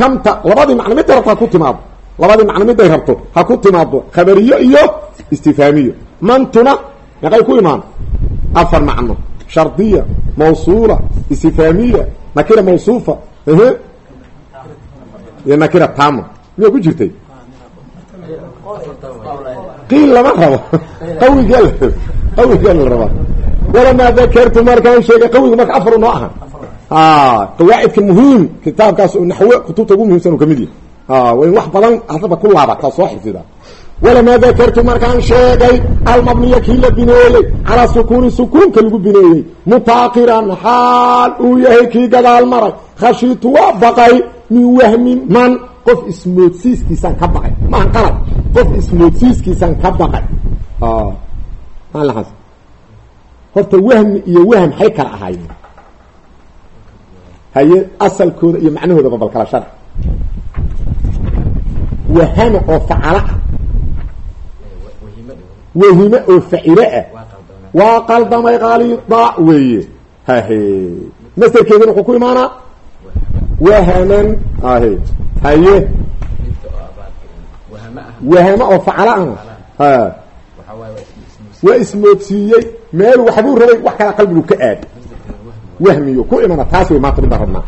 A: kamta labadii macno midday rabto ha ku labadii macno midday rabto. Ha ku timaado khabariyo iyo istifaamiyo. Mantuna meeqay ku imaan? Afar macno. Shardiya mawsuula istifaamiya nakira mawsuufa. Iyo nakira tama miyaa ku jirtay? Qiil lama rabo. Qawiga qawigaa la rabaa walamaa dakartu markaan sheegay qawiga marka afaru noo aha qawaacidka muhiim kitaabkaas naxwe kutubta ugu muhimsan u in wax badan hadaba ku laabata soo xifdida walamaa dakartu markaan sheegay almabniya kii la bineeyey calaa sukuuni sukuunka lagu bineeyey mutaaqiran xaal uu yahay kii gadaal maray khashiitu waa baqay min wahmin man qof ismoodsiiskiisaan ka baqay maaha qalad qof ismoodsiiskiisaan ka baqay horta wahmi iyo wahm hay kala ahaayeen haye asalkooda iyo macnahoodaba bal kala shar wahama oo facala ah. Wahime oo facile ah. Waa qaldamay qalida weeye. Hahe masderkeedina wuxuu ku imaanaa wahaman ahe haye wahama oo facala ah. Waa ismoodsiiyey. Meel waxbuu rabay wax kala qalbigu ka aad. Wahmiyo ku imana taas way maanta midaan rabnaa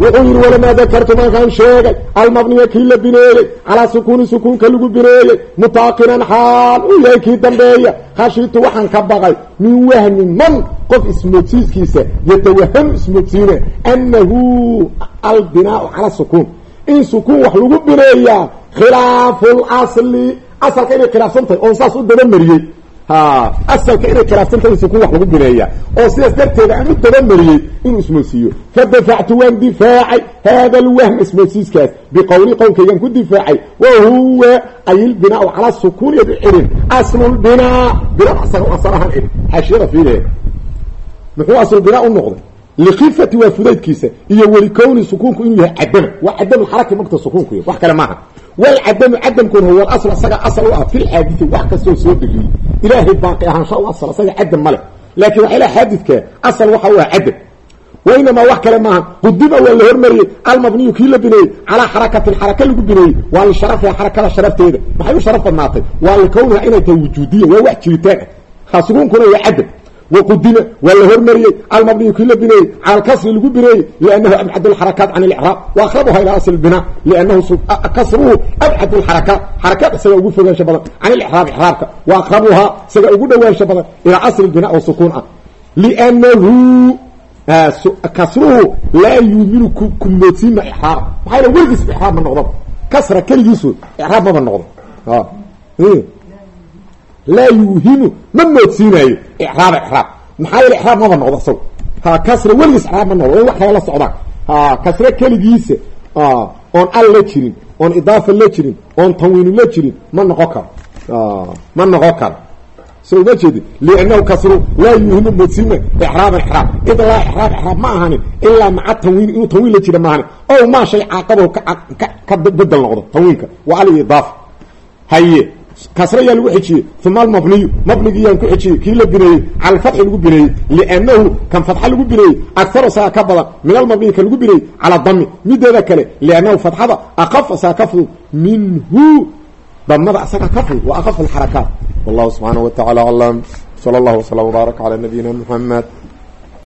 A: wuxuu yihi walamaa dakartu markaan sheegay almabniya kii la bineeyey calaa sukuuni sukuunka lagu bineeyey mutaaqinan xaal uu yahay kii dambeeya khashiitu waxaan ka baqay min wahmi man qof ismoodsiiskiisa yatawahamu ismoodsiina annahu albinaau cala sukuun in sukuun wax lagu bineeyaa khilaafu lasli asalka inay khilaafsan tahay oon saas u dabamariyey ha asalka inay khilaafsantahay in sukuun wax lagu bineeya oo sidaas darteeda aan u dabamariyey inuu ismoodsiiyo. Fadafactu waan difaacay. Hada alwahm ismoodsiiskaas biqowli qowlkaygaan ku difaacay. Wa huwa ay ilbinaau cala sukuun yad u celin. Aslulbinaa binaa asaga asal ahaan celin. Xaashiyada fiilee. Muxuu aslulbinaa u noqday? Likifati waa fudaydkiisa. Iyo weli kowni sukuunku inuu yahay cadama waa cadamulxaraki magta sukuunku y wax kale maaha walcadamu cadamkuna huwa alasl isaga asal u ah fi lxaadii wax kastoo soo degiyey ilaahay baaqi ahaansha asal isaga cadam ma leh laakiin ilaha xaadidka asal waxa u cadam wainamaa wax kale maaha qudima waa la hormariyey almabniyu kii la bineeyey calaa xarakatin xaraka lagu bineeyey waa lisharafiha xarakada sharafteeda maxay u sharaf badnaatay waa likowniha inay tahay wujuudiya waa wax jiritaan ah sukuunkuna waa cadam wqudima waa la hormariyey almabniyu kii la bineeyey cala alkasri lagu bineeyey liannahu abcad alxarakaat can اlicraab waaqrabuha ila asl bina liannahu kasruhu abcad alxarakaat xarakaad isaga ugu fogaansha badan can ilicraab icraabka wa aqrabuhaa isaga ugu dhowaansha badan ilaa asli bina oo sukuun ah. Liannahu kasruhu laa yuuminu kumoodsiima icraaba maxaa yal weligiisba icraab ma noqdaba kasra keligiisu icraab maba noqdo laa yuuhimu ma moodsiinaayo icraaba icraab maxaa yeele icraab maba noqdo isago ha kasra weligiis icraab ma noqdo wax kale la socdaan ha kasre keligiisa oon al la jirin oon idaafa la jirin oon tanwiinu la jirin ma noqon karo ma noqon karo so ma jeedi liannahu kasru laa yuuhimu moodsiima icraaban icraab id laa icraab icraab ma ahanin ilaa maca tanwiin inuu tanwiin la jira ma ahanin ow maa shay caaqabahu ka bedel noqdo tanwiinka waa al iyo idaafa haye kasra yaa lagu xejiyey uma almabniyu mabnigiyaan ku xejiyey kii la bineeyey cala alfatxi lagu bineeyey liannahu kan fatxa lagu bineeyey akharu saga ka badan min almabniyi ka lagu bineeyey cala dami mideeda kale liannahu fatxada akafa saga ka fudud minhu damada asaga ka fudud wa akafu alxarakaat wallahu subxaanaه wa tacala aclam salى اllah wslam wbaarak calى nabiyina mxamed